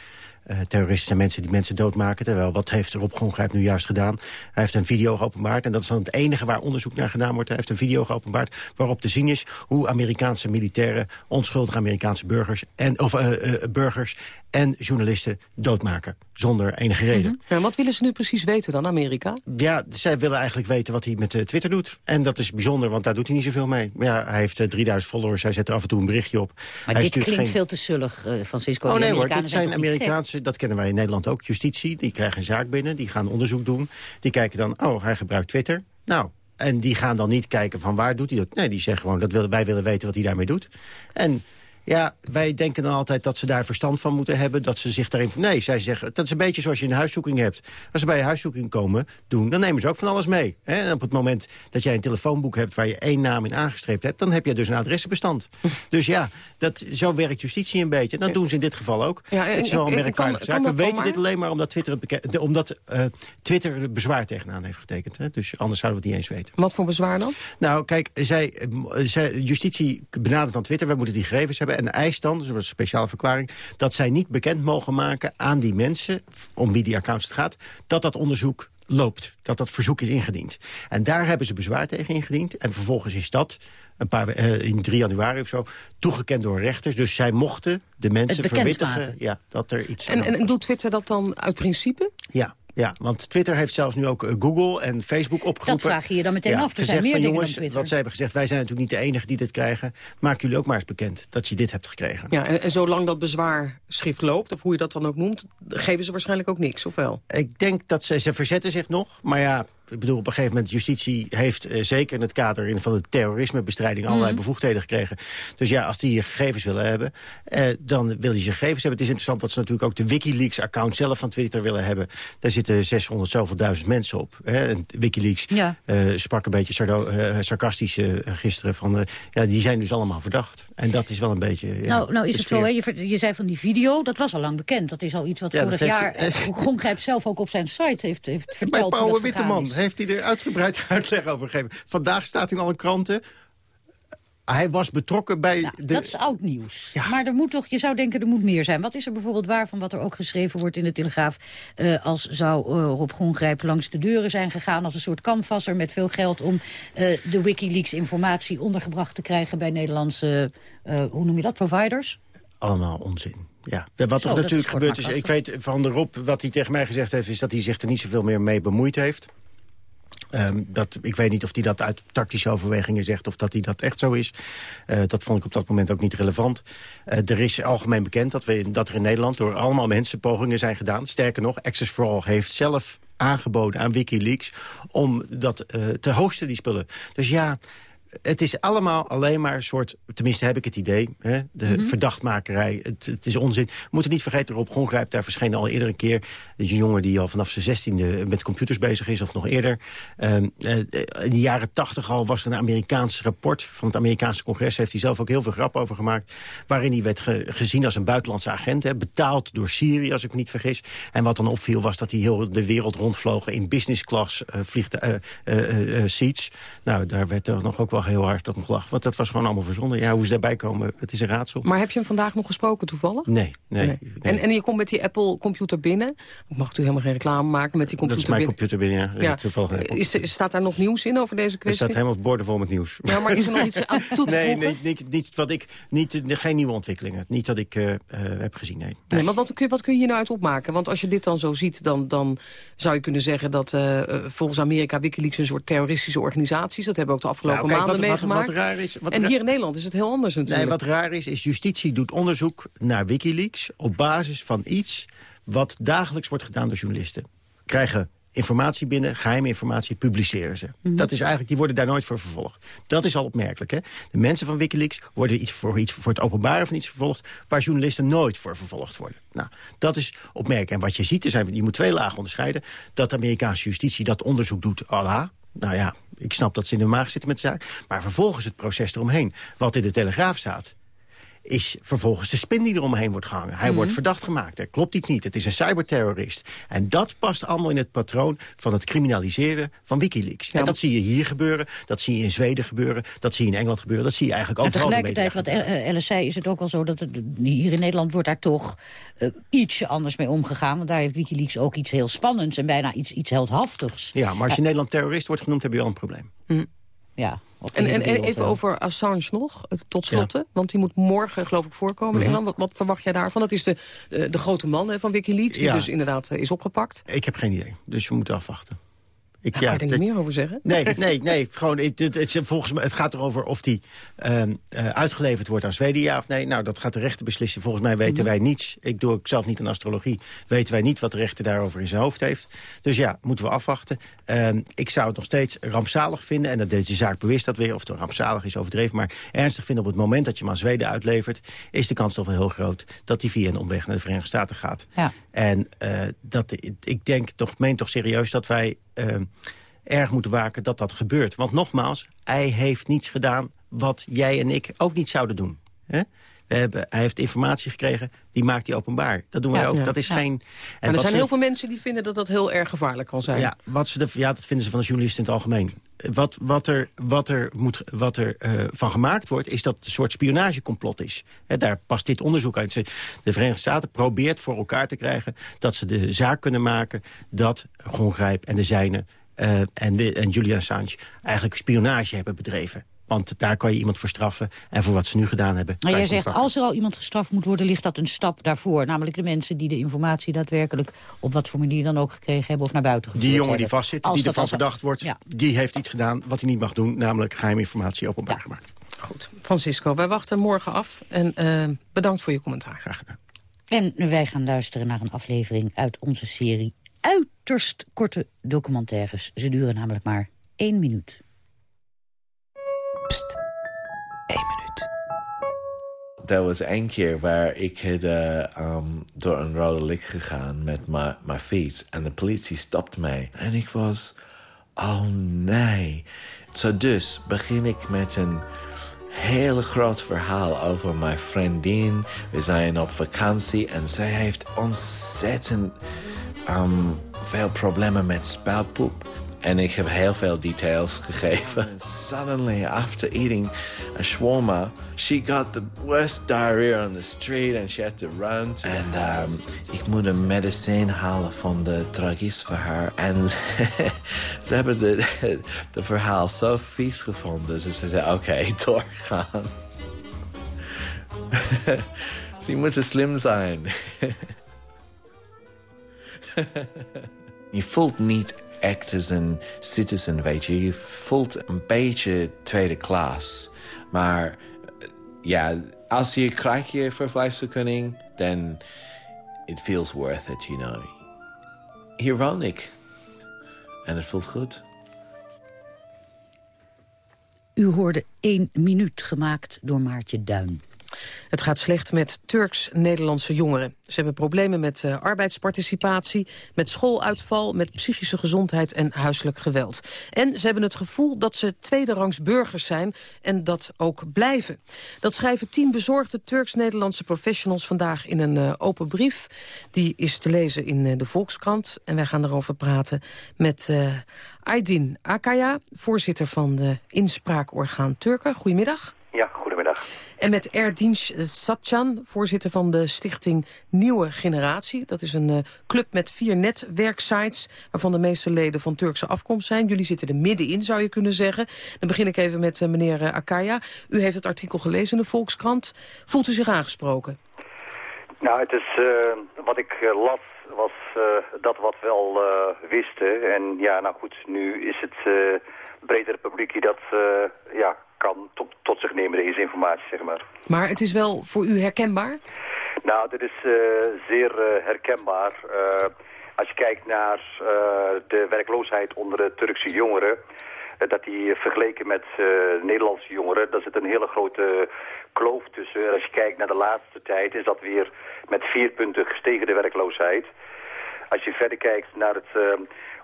Uh, terroristen zijn mensen die mensen doodmaken. Terwijl, wat heeft Rob Gongrijp nu juist gedaan? Hij heeft een video geopenbaard. En dat is dan het enige waar onderzoek naar gedaan wordt. Hij heeft een video geopenbaard waarop te zien is... hoe Amerikaanse militairen, onschuldige Amerikaanse burgers... En, of uh, uh, burgers en journalisten doodmaken. Zonder enige reden. Mm -hmm. ja, wat willen ze nu precies weten dan, Amerika? Ja, zij willen eigenlijk weten wat hij met Twitter doet. En dat is bijzonder, want daar doet hij niet zoveel mee. Ja, hij heeft 3000 followers, hij zet er af en toe een berichtje op. Maar hij dit klinkt geen... veel te zullig, Francisco. Oh nee hoor, dit zijn Amerikaanse, dat kennen wij in Nederland ook, justitie. Die krijgen een zaak binnen, die gaan onderzoek doen. Die kijken dan, oh, hij gebruikt Twitter. Nou, en die gaan dan niet kijken van waar doet hij dat. Nee, die zeggen gewoon, dat willen, wij willen weten wat hij daarmee doet. En ja, wij denken dan altijd dat ze daar verstand van moeten hebben. Dat ze zich daarin... Nee, zij zeggen, dat is een beetje zoals je een huiszoeking hebt. Als ze bij een huiszoeking komen doen, dan nemen ze ook van alles mee. Hè? En op het moment dat jij een telefoonboek hebt waar je één naam in aangestreept hebt... dan heb je dus een adressenbestand. dus ja, dat, zo werkt justitie een beetje. En dat doen ze in dit geval ook. Ja, en, het is wel een merkwaardige zaak. We weten dit alleen maar omdat Twitter, het omdat, uh, Twitter bezwaar tegenaan heeft getekend. Hè? Dus anders zouden we het niet eens weten. Wat voor bezwaar dan? Nou, kijk, zij, zij, justitie benadert dan Twitter. wij moeten die gegevens hebben en eist dan, dus een speciale verklaring... dat zij niet bekend mogen maken aan die mensen, om wie die accounts het gaat... dat dat onderzoek loopt, dat dat verzoek is ingediend. En daar hebben ze bezwaar tegen ingediend. En vervolgens is dat een paar, uh, in 3 januari of zo toegekend door rechters. Dus zij mochten de mensen verwittigen ja, dat er iets... En, en, en doet Twitter dat dan uit principe? Ja, ja, want Twitter heeft zelfs nu ook Google en Facebook opgeroepen. Dat vraag je je dan meteen af. Er zijn meer dingen jongens, dan Twitter. Wat zij hebben gezegd, wij zijn natuurlijk niet de enige die dit krijgen. Maak jullie ook maar eens bekend dat je dit hebt gekregen. Ja, en, en zolang dat bezwaarschrift loopt, of hoe je dat dan ook noemt... geven ze waarschijnlijk ook niks, of wel? Ik denk dat ze, ze verzetten zich nog, maar ja... Ik bedoel, op een gegeven moment, justitie heeft uh, zeker in het kader in van de terrorismebestrijding allerlei mm. bevoegdheden gekregen. Dus ja, als die je gegevens willen hebben, uh, dan wil je ze gegevens hebben. Het is interessant dat ze natuurlijk ook de Wikileaks-account zelf van Twitter willen hebben. Daar zitten 600 zoveel duizend mensen op. Hè? En Wikileaks ja. uh, sprak een beetje sarcastisch gisteren van, ja, die zijn dus allemaal verdacht. En dat is wel een beetje... Ja, nou, nou is het zo, hè? Je, je, zei van die video, dat was al lang bekend. Dat is al iets wat ja, vorig jaar Gongrijp zelf ook op zijn site heeft, heeft verteld. Bij Witteman heeft hij er uitgebreid uitleg over gegeven. Vandaag staat in alle kranten hij was betrokken bij... Nou, de... Dat is oud nieuws. Ja. Maar er moet toch, je zou denken, er moet meer zijn. Wat is er bijvoorbeeld waar van wat er ook geschreven wordt in de Telegraaf... Uh, als zou uh, Rob Gongrijp langs de deuren zijn gegaan... als een soort canvasser met veel geld... om uh, de Wikileaks-informatie ondergebracht te krijgen... bij Nederlandse, hoe noem je dat, providers? Allemaal onzin. Ja, wat Zo, er natuurlijk gebeurd is... Ik weet van de Rob, wat hij tegen mij gezegd heeft... is dat hij zich er niet zoveel meer mee bemoeid heeft. Um, dat, ik weet niet of hij dat uit tactische overwegingen zegt... of dat hij dat echt zo is. Uh, dat vond ik op dat moment ook niet relevant. Uh, er is algemeen bekend dat, we, dat er in Nederland... door allemaal mensen pogingen zijn gedaan. Sterker nog, Access for All heeft zelf aangeboden aan Wikileaks... om dat uh, te hosten, die spullen. Dus ja, het is allemaal alleen maar een soort... tenminste heb ik het idee, hè, de mm -hmm. verdachtmakerij. Het, het, is onzin. We moeten niet vergeten, Rob Gongrijp, daar verscheen al eerder een keer... een jongen die al vanaf zijn zestiende met computers bezig is, of nog eerder. Uh, in de jaren tachtig al was er een Amerikaans rapport... van het Amerikaanse congres, heeft hij zelf ook heel veel grap over gemaakt... waarin hij werd ge gezien als een buitenlandse agent, hè, betaald door Syrië, als ik me niet vergis. En wat dan opviel was dat hij heel de wereld rondvlogen... in business class uh, vliegtuig, seats. Nou, daar werd er nog ook wel heel hard om gelachen. Want dat was gewoon allemaal verzonnen. Ja, hoe ze daarbij komen, het is een raadsel. Maar heb je hem vandaag nog gesproken toevallig? Nee. nee, nee. En, en je komt met die Apple-computer binnen. Ik mag natuurlijk helemaal geen reclame maken met die computer Dat is mijn computer binnen, ja. ja. Toevallig is, staat daar nog nieuws in over deze kwestie? Er staat helemaal op borden vol met nieuws. Ja, maar is er nog iets aan toe te nee, Nee, niet, niet, wat ik, niet, geen nieuwe ontwikkelingen. Niet dat ik uh, uh, heb gezien, nee. nee. maar wat, kun, wat kun je hier nou uit opmaken? Want als je dit dan zo ziet, dan, dan zou je kunnen zeggen... dat uh, volgens Amerika Wikileaks een soort terroristische organisatie is. Dat hebben we ook de afgelopen nou, maanden wat, meegemaakt. Wat, wat raar is, wat en hier in Nederland is het heel anders natuurlijk. Nee, wat raar is, is justitie doet onderzoek naar Wikileaks... op basis van iets wat dagelijks wordt gedaan door journalisten. Krijgen informatie binnen, geheime informatie, publiceren ze. Mm -hmm. Dat is eigenlijk, die worden daar nooit voor vervolgd. Dat is al opmerkelijk. Hè? De mensen van Wikileaks worden iets voor, iets voor het openbaren van iets vervolgd... waar journalisten nooit voor vervolgd worden. Nou, dat is opmerkelijk. En wat je ziet, er zijn, je moet twee lagen onderscheiden... dat de Amerikaanse justitie dat onderzoek doet, Allah. Nou ja, ik snap dat ze in de maag zitten met de zaak. Maar vervolgens het proces eromheen. Wat in de Telegraaf staat, is vervolgens de spin die eromheen wordt gehangen. Hij wordt mhm. verdacht gemaakt. Er klopt iets niet. Het is een cyberterrorist. En dat past allemaal in het patroon van het criminaliseren van Wikileaks. En dat zie je hier gebeuren. Dat zie je in Zweden gebeuren. Dat zie je in Engeland gebeuren. Dat zie je eigenlijk ook. En tegelijkertijd, wat Alice zei, is het ook al zo... dat het, hier in Nederland wordt daar toch uh, ietsje anders mee omgegaan. Want daar heeft Wikileaks ook iets heel spannends... en bijna iets, iets heldhaftigs. Ja, maar als je in Nederland terrorist wordt genoemd... heb je al een probleem. Mm. Ja, en, en, even over Assange nog, tot slotte. Want die moet morgen, geloof ik, voorkomen in mhm. Wat, wat, verwacht jij daarvan? Dat is de, de, de grote man hè, van Wikileaks, die dus inderdaad eh, is opgepakt. Ik heb geen idee, dus we moeten afwachten. Ik, nou, ja, kan je er niet meer over zeggen? Nee, nee, nee. Gewoon, het, het, volgens mij, het gaat erover of die uh, uitgeleverd wordt aan Zweden, ja of nee. Nou, dat gaat de rechter beslissen. Volgens mij weten mhm. wij niets. Ik doe ik zelf niet aan astrologie. Weten wij niet wat de rechter daarover in zijn hoofd heeft. Dus ja, moeten we afwachten. Uh, ik zou het nog steeds rampzalig vinden. En dat deze zaak bewust dat weer. Of het rampzalig is overdreven. Maar ernstig vinden op het moment dat je hem aan Zweden uitlevert... is de kans toch wel heel groot dat hij via een omweg naar de Verenigde Staten gaat. Ja. En uh, dat, ik denk toch, meen toch serieus dat wij erg moeten waken dat dat gebeurt. Want nogmaals, hij heeft niets gedaan wat jij en ik ook niet zouden doen. We hebben, hij heeft informatie gekregen, die maakt hij openbaar. Dat doen wij ook. Dat is geen... En er zijn heel veel mensen die vinden dat dat heel erg gevaarlijk kan zijn. Ja, wat ze de, ja dat vinden ze van de journalisten in het algemeen. Wat, wat er, wat er, moet, wat er uh, van gemaakt wordt, is dat het een soort spionagecomplot is. daar past dit onderzoek uit. De Verenigde Staten probeert voor elkaar te krijgen... dat ze de zaak kunnen maken dat Gongrijp en de zijnen... Uh, en, en Julian Assange eigenlijk spionage hebben bedreven. Want daar kan je iemand voor straffen. En voor wat ze nu gedaan hebben... Maar jij zegt, als er al iemand gestraft moet worden... ligt dat een stap daarvoor. Namelijk de mensen die de informatie daadwerkelijk... op wat voor manier dan ook gekregen hebben of naar buiten gevoerd Die jongen die vastzit, die ervan verdacht wordt... die heeft iets gedaan wat hij niet mag doen. Namelijk geheime informatie openbaar gemaakt. Goed, Francisco, wij wachten morgen af. En uh, bedankt voor je commentaar. Graag gedaan. En wij gaan luisteren naar een aflevering uit onze serie... uiterst korte documentaires. Ze duren namelijk maar één minuut. Pst, minuut. Er was één keer waar ik had, uh, um, door een rode licht gegaan met mijn fiets. En de politie stopte mij. En ik was... Oh nee. Zo dus begin ik met een heel groot verhaal over mijn vriendin. We zijn op vakantie en zij heeft ontzettend um, veel problemen met spelpoep. En ik heb heel veel details gegeven. Suddenly, after eating a shawarma, she got the worst diarrhea on the street and she had to run. En um, ik moet een medicijn halen van de drugist voor haar. En ze hebben de, de verhaal zo vies gevonden. Dus ze zei, oké, okay, doorgaan. ze moeten slim zijn. Je voelt niet echt als een citizen, weet je. Je voelt een beetje tweede klas. Maar eh, ja, als je krijgt je verblijfsvergunning... dan it feels worth it, you know. Hier woon ik. En het voelt goed. U hoorde één minuut gemaakt door Maartje Duin. Het gaat slecht met Turks-Nederlandse jongeren. Ze hebben problemen met uh, arbeidsparticipatie, met schooluitval... met psychische gezondheid en huiselijk geweld. En ze hebben het gevoel dat ze tweederangs burgers zijn... en dat ook blijven. Dat schrijven tien bezorgde Turks-Nederlandse professionals vandaag... in een uh, open brief. Die is te lezen in uh, de Volkskrant. En wij gaan erover praten met Aydin Akaya... voorzitter van de inspraakorgaan Turken. Goedemiddag. Ja, goedemiddag. En met Erdinç Satjan, voorzitter van de stichting Nieuwe Generatie. Dat is een uh, club met vier netwerksites... waarvan de meeste leden van Turkse afkomst zijn. Jullie zitten er middenin, zou je kunnen zeggen. Dan begin ik even met uh, meneer uh, Akaya. U heeft het artikel gelezen in de Volkskrant. Voelt u zich aangesproken? Nou, het is wat ik las was dat wat we al wisten. En ja, nou goed, nu is het bredere publiek die dat ja, kan tot, tot zich nemen, deze informatie, zeg maar. Maar het is wel voor u herkenbaar? Nou, dit is uh, zeer uh, herkenbaar. Uh, als je kijkt naar de werkloosheid onder de Turkse jongeren... dat die vergeleken met Nederlandse jongeren... daar zit een hele grote kloof tussen. Als je kijkt naar de laatste tijd is dat weer met vier punten gestegen, de werkloosheid. Als je verder kijkt naar het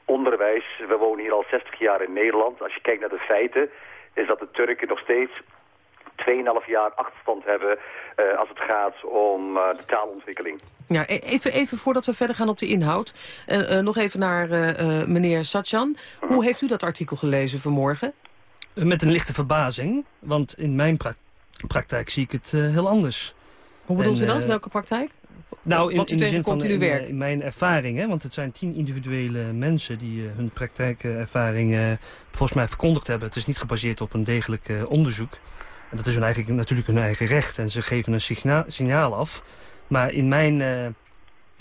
onderwijs... we wonen hier al 60 jaar in Nederland. Als je kijkt naar de feiten is dat de Turken nog steeds 2,5 jaar achterstand hebben als het gaat om de taalontwikkeling. Ja, e-, even, even voordat we verder gaan op de inhoud. nog even naar meneer Satjan. Hoe heeft u dat artikel gelezen vanmorgen? Met een lichte verbazing, want in mijn praktijk zie ik het heel anders. Hoe bedoelt u dat? Welke praktijk? Nou, in, zin van in, werk? in mijn ervaring, hè, want het zijn tien individuele mensen die uh, hun praktijkervaring uh, volgens mij verkondigd hebben. Het is niet gebaseerd op een degelijk uh, onderzoek. En dat is hun eigenlijk, natuurlijk hun eigen recht en ze geven een signaal, signaal af. Maar in mijn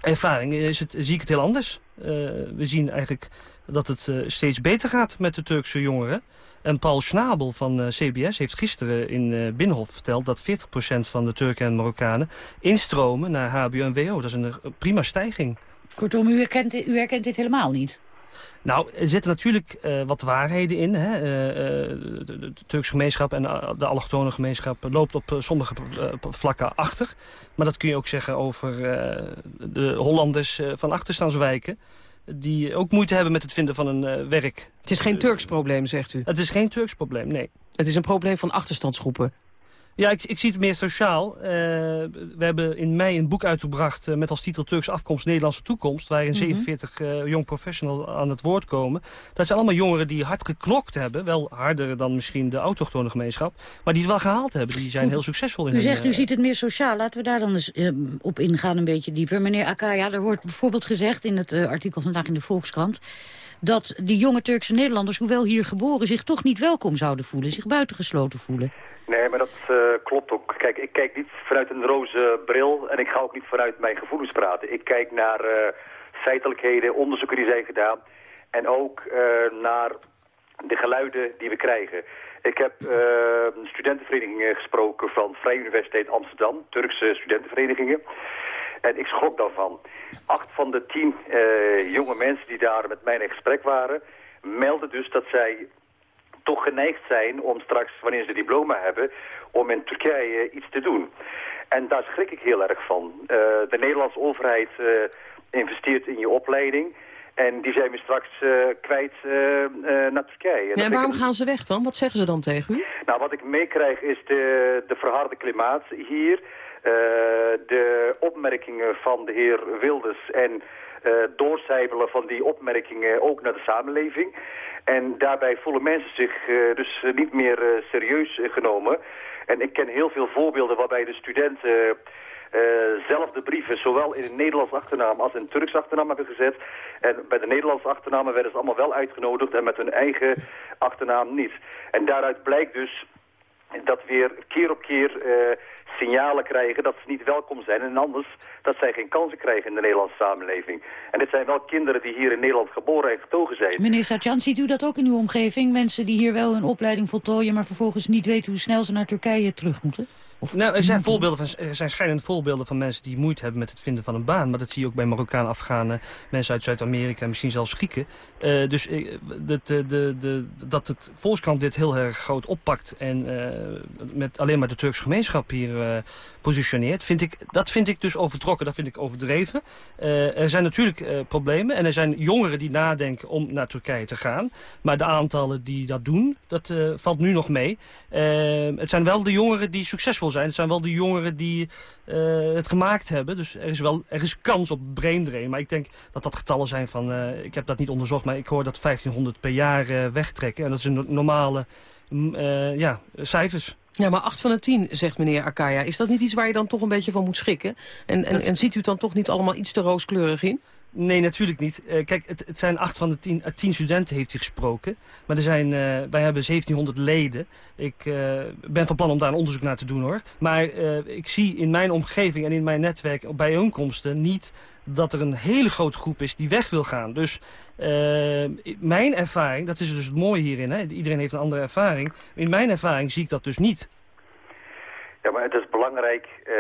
ervaring is het, zie ik het heel anders. we zien eigenlijk dat het steeds beter gaat met de Turkse jongeren. En Paul Schnabel van eh, CBS heeft gisteren in uh, Binnenhof verteld... dat 40% van de Turken en Marokkanen instromen naar HBO en WO. Dat is een uh, prima stijging. Kortom, u herkent, u herkent dit helemaal niet? Nou, er zitten natuurlijk uh, wat waarheden in. Hè? Uh, de, de, de, Turkse gemeenschap en de allochtone gemeenschap loopt op sommige vlakken achter. Maar dat kun je ook zeggen over de Hollanders van achterstandswijken die ook moeite hebben met het vinden van een uh, werk. Het is geen Turks probleem, zegt u? Het is geen Turks probleem, nee. Het is een probleem van achterstandsgroepen? Ja, ik, ik zie het meer sociaal. Uh, we hebben in mei een boek uitgebracht uh, met als titel Turks afkomst Nederlandse toekomst. Waarin mm 47 uh, jong professionals aan het woord komen. Dat zijn allemaal jongeren die hard geknokt hebben. Wel harder dan misschien de autochtone gemeenschap. Maar die het wel gehaald hebben. Die zijn heel succesvol in U zegt, u ziet het meer sociaal. Laten we daar dan eens op ingaan een beetje dieper. Meneer Akaya, er wordt bijvoorbeeld gezegd in het artikel vandaag in de Volkskrant dat die jonge Turkse Nederlanders, hoewel hier geboren... zich toch niet welkom zouden voelen, zich buitengesloten voelen. Nee, maar dat uh, klopt ook. Kijk, ik kijk niet vanuit een roze bril en ik ga ook niet vanuit mijn gevoelens praten. Ik kijk naar uh, feitelijkheden, onderzoeken die zijn gedaan en ook uh, naar de geluiden die we krijgen. Ik heb studentenverenigingen gesproken van Vrije Universiteit Amsterdam, Turkse studentenverenigingen. En ik schrok daarvan. Acht van de tien jonge mensen die daar met mij in gesprek waren... melden dus dat zij toch geneigd zijn om straks, wanneer ze diploma hebben, om in Turkije iets te doen. En daar schrik ik heel erg van. Uh, de Nederlandse overheid uh, investeert in je opleiding. En die zijn we straks uh, kwijt naar Turkije. Ja, en waarom gaan ze weg dan? Wat zeggen ze dan tegen u? Nou, wat ik meekrijg is de, de verharde klimaat hier. De opmerkingen van de heer Wilders en uh, doorcijpelen van die opmerkingen ook naar de samenleving. En daarbij voelen mensen zich uh, dus niet meer serieus genomen. En ik ken heel veel voorbeelden waarbij de studenten zelf de brieven zowel in een Nederlands achternaam als in een Turks achternaam hebben gezet. En bij de Nederlandse achternamen werden ze allemaal wel uitgenodigd en met hun eigen achternaam niet. En daaruit blijkt dus dat weer keer op keer signalen krijgen dat ze niet welkom zijn. En anders dat zij geen kansen krijgen in de Nederlandse samenleving. En dit zijn wel kinderen die hier in Nederland geboren en getogen zijn. Meneer Satjan, ziet u dat ook in uw omgeving? Mensen die hier wel een opleiding voltooien... maar vervolgens niet weten hoe snel ze naar Turkije terug moeten? Of nou, er zijn, voorbeelden van, er zijn schijnende voorbeelden van mensen die moeite hebben met het vinden van een baan. Maar dat zie je ook bij Marokkaan, Afghanen, mensen uit Zuid-Amerika, misschien zelfs Grieken. Uh, dus uh, de, de, de, dat het Volkskrant dit heel erg groot oppakt en uh, met alleen maar de Turkse gemeenschap hier positioneert, vind ik, dat vind ik dus overtrokken, dat vind ik overdreven. er zijn natuurlijk problemen en er zijn jongeren die nadenken om naar Turkije te gaan. Maar de aantallen die dat doen, dat valt nu nog mee. het zijn wel de jongeren die succesvol zijn. Het zijn wel de jongeren die uh, het gemaakt hebben. Dus er is wel er is kans op brain drain. Maar ik denk dat dat getallen zijn van... Uh, ik heb dat niet onderzocht, maar ik hoor dat 1500 per jaar uh, wegtrekken. En dat zijn normale mm, ja, cijfers. Ja, maar 8 van de 10, zegt meneer Akaya. Is dat niet iets waar je dan toch een beetje van moet schikken? En, en, en ziet u het dan toch niet allemaal iets te rooskleurig in? Nee, natuurlijk niet. Uh, kijk, het, het, zijn acht van de tien, uh, tien studenten heeft hij gesproken. Maar er zijn, uh, wij hebben 1700 leden. Ik ben van plan om daar een onderzoek naar te doen hoor. Maar ik zie in mijn omgeving en in mijn netwerk bijeenkomsten niet dat er een hele grote groep is die weg wil gaan. Dus mijn ervaring, dat is dus het mooie hierin. Hè? Iedereen heeft een andere ervaring. In mijn ervaring zie ik dat dus niet. Ja, maar het is belangrijk... Uh,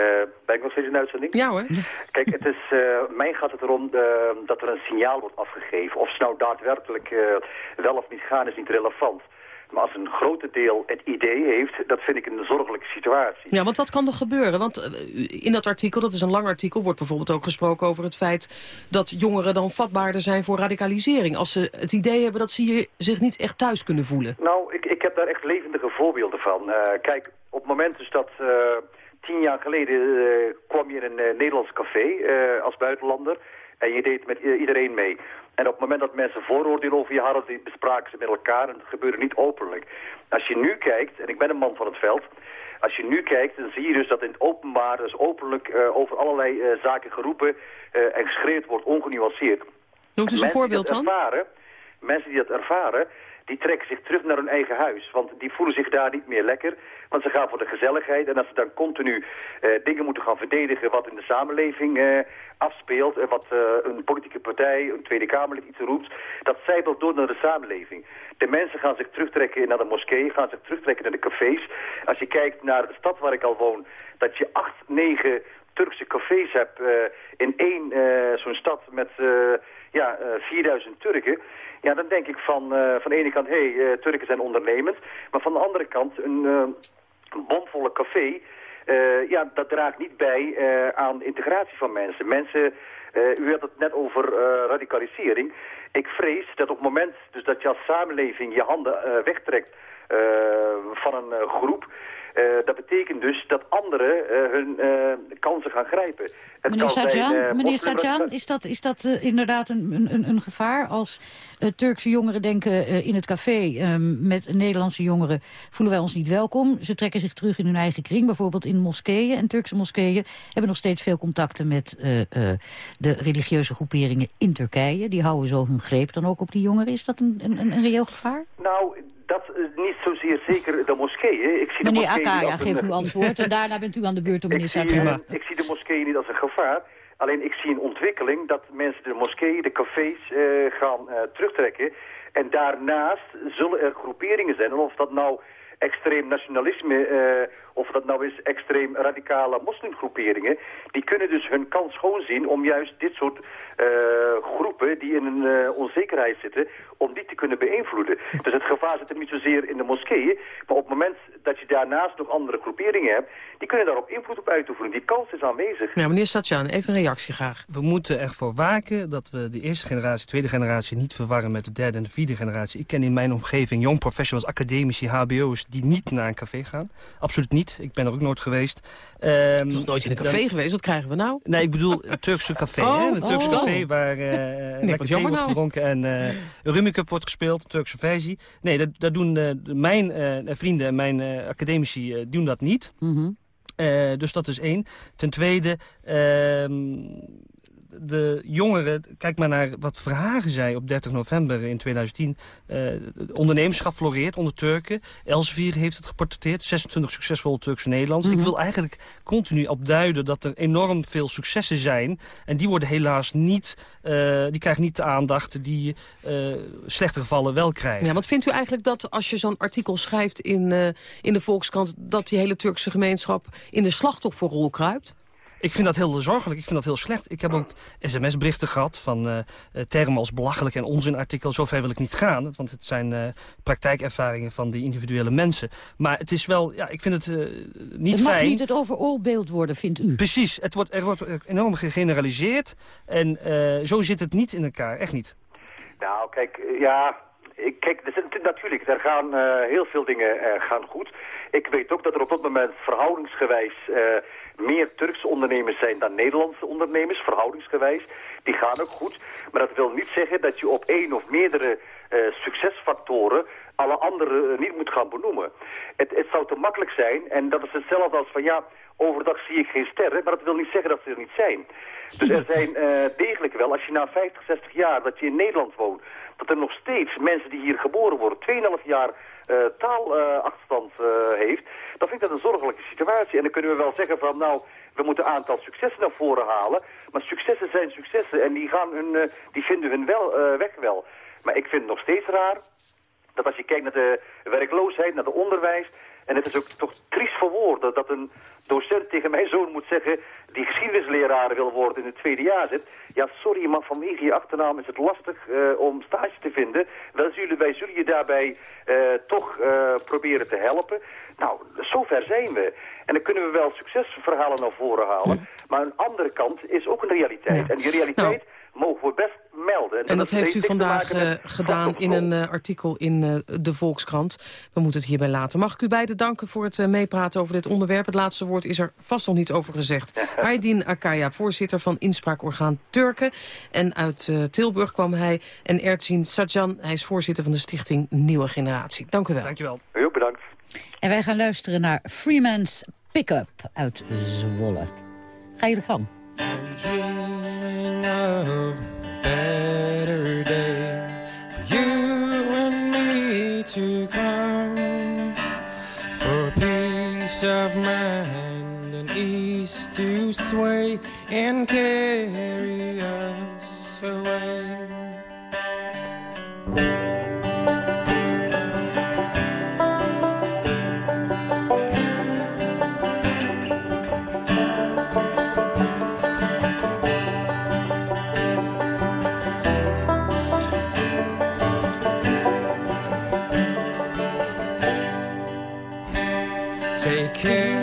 ben ik nog steeds in de uitzending? Ja hoor. Kijk, het is, uh, mij gaat het erom uh, dat er een signaal wordt afgegeven. Of ze nou daadwerkelijk wel of niet gaan, is niet relevant. Maar als een grote deel het idee heeft, dat vind ik een zorgelijke situatie. Ja, want wat kan er gebeuren? Want in dat artikel, dat is een lang artikel, wordt bijvoorbeeld ook gesproken over het feit dat jongeren dan vatbaarder zijn voor radicalisering. Als ze het idee hebben dat ze zich niet echt thuis kunnen voelen. Nou, ik, ik heb daar echt levendige voorbeelden van. kijk, op het moment dus dat tien jaar geleden kwam je in een Nederlands café als buitenlander en je deed met iedereen mee. En op het moment dat mensen vooroordelen over je hadden, die bespraken ze met elkaar en het gebeurde niet openlijk. Als je nu kijkt, en ik ben een man van het veld, als je nu kijkt, dan zie je dus dat in het openbaar, dus openlijk over allerlei zaken geroepen en geschreeuwd wordt, ongenuanceerd. Noemt eens een voorbeeld dan? Ervaren, mensen die dat ervaren, die trekken zich terug naar hun eigen huis. Want die voelen zich daar niet meer lekker. Want ze gaan voor de gezelligheid. En als ze dan continu uh, dingen moeten gaan verdedigen wat in de samenleving uh, afspeelt. En wat uh, een politieke partij, een Tweede Kamerlid iets roept. Dat zijpelt door naar de samenleving. De mensen gaan zich terugtrekken naar de moskee, gaan zich terugtrekken naar de cafés. Als je kijkt naar de stad waar ik al woon, dat je acht, negen Turkse cafés hebt in één zo'n stad met ja, 4000 Turken. Ja, dan denk ik van, van de ene kant, hé, hey, Turken zijn ondernemend. Maar van de andere kant, een bomvolle café, ja, dat draagt niet bij aan integratie van mensen. Mensen, u had het net over radicalisering. Ik vrees dat op het moment dus dat je als samenleving je handen wegtrekt van een groep... Uh, dat betekent dus dat anderen uh, hun uh, kansen gaan grijpen. Het meneer Sajan, meneer Sajan is dat, is dat inderdaad een, een, een gevaar als Turkse jongeren denken in het café ehm, met Nederlandse jongeren voelen wij ons niet welkom. Ze trekken zich terug in hun eigen kring, bijvoorbeeld in moskeeën. En Turkse moskeeën hebben nog steeds veel contacten met de religieuze groeperingen in Turkije. Die houden zo hun greep dan ook op die jongeren. Is dat een, een, een reëel gevaar? Nou, dat is niet zozeer zeker de moskeeën. Ik zie meneer de Akaya, ja, geef uw antwoord. En daarna bent u aan de beurt om meneer Sartre. Ik zie de moskeeën niet als een gevaar. Alleen ik zie een ontwikkeling dat mensen de moskeeën, de cafés uh, gaan uh, terugtrekken. En daarnaast zullen er groeperingen zijn. En of dat nou extreem nationalisme uh, of dat nou is extreem radicale moslimgroeperingen, die kunnen dus hun kans gewoon zien om juist dit soort groepen die in een onzekerheid zitten, om die te kunnen beïnvloeden. Dus het gevaar zit er niet zozeer in de moskeeën, maar op het moment dat je daarnaast nog andere groeperingen hebt, die kunnen daarop invloed op uitoefenen. Die kans is aanwezig. Ja, meneer Satjan, even een reactie graag. We moeten ervoor waken dat we de eerste generatie, tweede generatie niet verwarren met de derde en de vierde generatie. Ik ken in mijn omgeving jong professionals, academici, hbo's die niet naar een café gaan. Absoluut niet. Ik ben er ook nooit gewest. Um, Nog nooit in een café dan... geweest? Wat krijgen we nou? Nee, ik bedoel een Turkse café. Oh, hè? Een Turkse oh. café waar uh, nee, thee wordt nou. gedronken en uh, rummikup wordt gespeeld. Turkse versie. Nee, dat, dat doen uh, mijn vrienden en mijn academici doen dat niet. Mm -hmm. dus dat is één. Ten tweede... De jongeren, kijk maar naar wat Verhagen zei op 30 november in 2010. Uh, ondernemerschap floreert onder Turken. Elsevier heeft het geportretteerd. 26 succesvolle Turkse Nederlands. Mm -hmm. Ik wil eigenlijk continu opduiden dat er enorm veel successen zijn. En die worden helaas niet, uh, die krijgen niet de aandacht die uh, slechte gevallen wel krijgen. Ja, wat vindt u eigenlijk dat als je zo'n artikel schrijft in, in de Volkskrant... dat die hele Turkse gemeenschap in de slachtofferrol kruipt? Ik vind dat heel zorgelijk, ik vind dat heel slecht. Ik heb ook sms-berichten gehad van uh, termen als belachelijk en onzinartikel. Zover wil ik niet gaan, want het zijn uh, praktijkervaringen van die individuele mensen. Maar het is wel, ja, ik vind het uh, niet het mag fijn. niet het overoorbeeld worden, vindt u? Precies, het wordt, er wordt enorm gegeneraliseerd. En zo zit het niet in elkaar, echt niet. Nou, kijk, ja, ik, kijk, er natuurlijk, er gaan heel veel dingen gaan goed. Ik weet ook dat er op dat moment verhoudingsgewijs meer Turkse ondernemers zijn dan Nederlandse ondernemers, verhoudingsgewijs. Die gaan ook goed. Maar dat wil niet zeggen dat je op één of meerdere uh, succesfactoren alle andere niet moet gaan benoemen. Het, het zou te makkelijk zijn, en dat is hetzelfde als van ja, overdag zie ik geen sterren, maar dat wil niet zeggen dat ze er niet zijn. Dus er zijn uh, degelijk wel, als je na 50, 60 jaar dat je in Nederland woont, dat er nog steeds mensen die hier geboren worden, 2,5 jaar taalachterstand uh, heeft, dan vind ik dat een zorgelijke situatie. En dan kunnen we wel zeggen van nou, we moeten een aantal successen naar voren halen, maar successen zijn successen en die, gaan hun, uh, die vinden hun wel, weg wel. Maar ik vind het nog steeds raar dat als je kijkt naar de werkloosheid, naar de onderwijs... en het is ook toch triest voor woorden dat een docent tegen mijn zoon moet zeggen... die geschiedenisleraar wil worden in het tweede jaar zit. Ja, sorry, maar vanwege je achternaam is het lastig uh, om stage te vinden. Wel zullen, wij zullen je daarbij uh, toch uh, proberen te helpen. Nou, zover zijn we. En dan kunnen we wel succesverhalen naar voren halen. Maar een andere kant is ook een realiteit. Ja. En die realiteit... Nou mogen we best melden. En, dat, heeft u vandaag uh, gedaan in een uh, artikel in uh, de Volkskrant. We moeten het hierbij laten. Mag ik u beiden danken voor het meepraten over dit onderwerp. Het laatste woord is er vast nog niet over gezegd. Haydin Akaya, voorzitter van inspraakorgaan Turken. En uit Tilburg kwam hij. En Ertzin Sajan, hij is voorzitter van de stichting Nieuwe Generatie. Dank u wel. Dank u wel. Heel bedankt. En wij gaan luisteren naar Freeman's Pickup uit Zwolle. Ga je de gang. dreaming of a better day for you and me to come for peace of mind and ease to sway and carry us away. Care,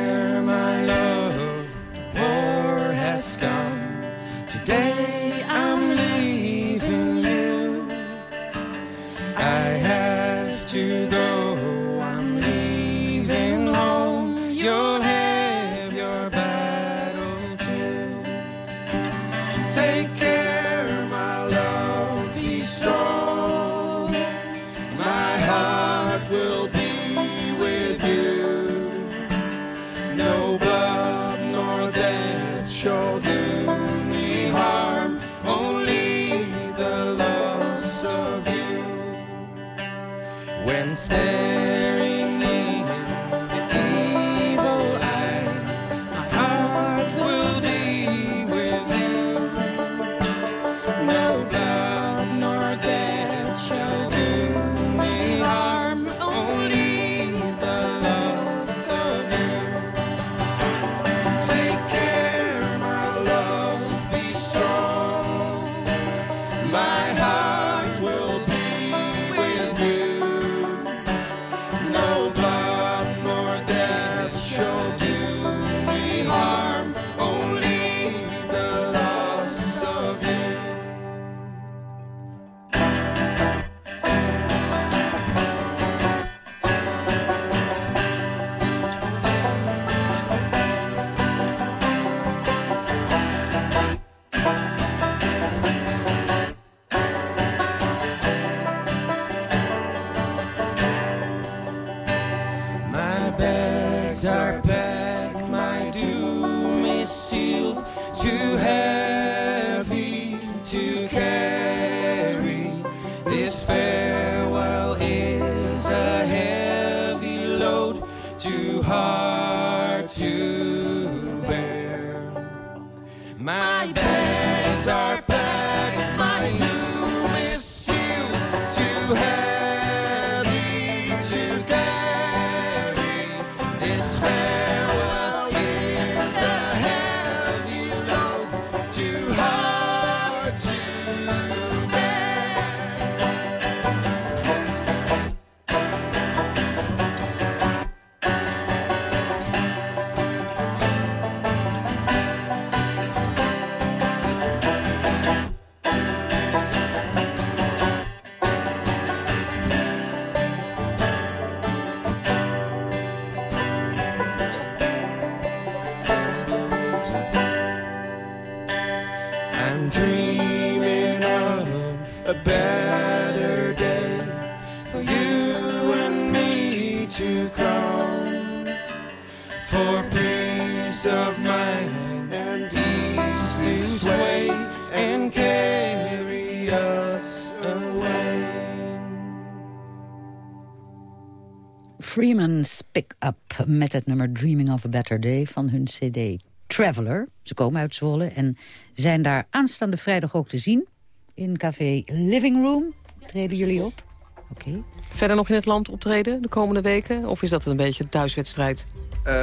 Pick-up met het nummer Dreaming of a Better Day van hun cd Traveler. Ze komen uit Zwolle en zijn daar aanstaande vrijdag ook te zien. In café Living Room treden jullie op. Oké. Verder nog in het land optreden de komende weken? Of is dat een beetje een thuiswedstrijd? Eh,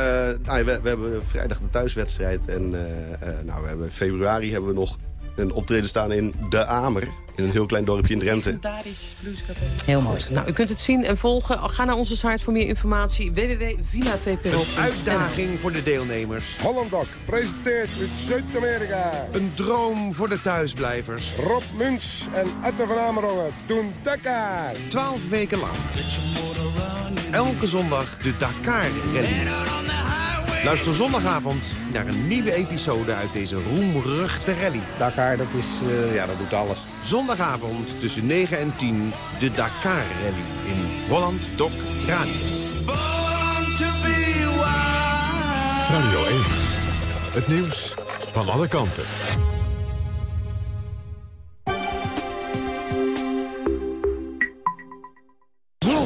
nou, we, we hebben vrijdag de thuiswedstrijd. En eh, eh, nou, we hebben, in februari hebben we nog een optreden staan in De Amer. In een heel klein dorpje in Drenthe. Legendarisch bluescafé. Heel mooi. Nou, u kunt het zien en volgen. Ga naar onze site voor meer informatie. www.villavpro.nl Een uitdaging voor de deelnemers. Hollandok presenteert uit Zuid-Amerika. Een droom voor de thuisblijvers. Rob Muns en Atte van Amerongen doen Dakar. Twaalf weken lang. Elke zondag de Dakar Rally. Luister zondagavond naar een nieuwe episode uit deze roemruchte rally. Dakar, dat, is, uh, ja, dat doet alles. Zondagavond tussen 9 en 10 de Dakar Rally in Holland Doc Radio. Radio 1. Het nieuws van alle kanten.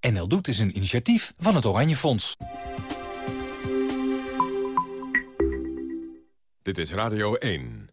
NL Doet is een initiatief van het Oranje Fonds. Dit is Radio 1.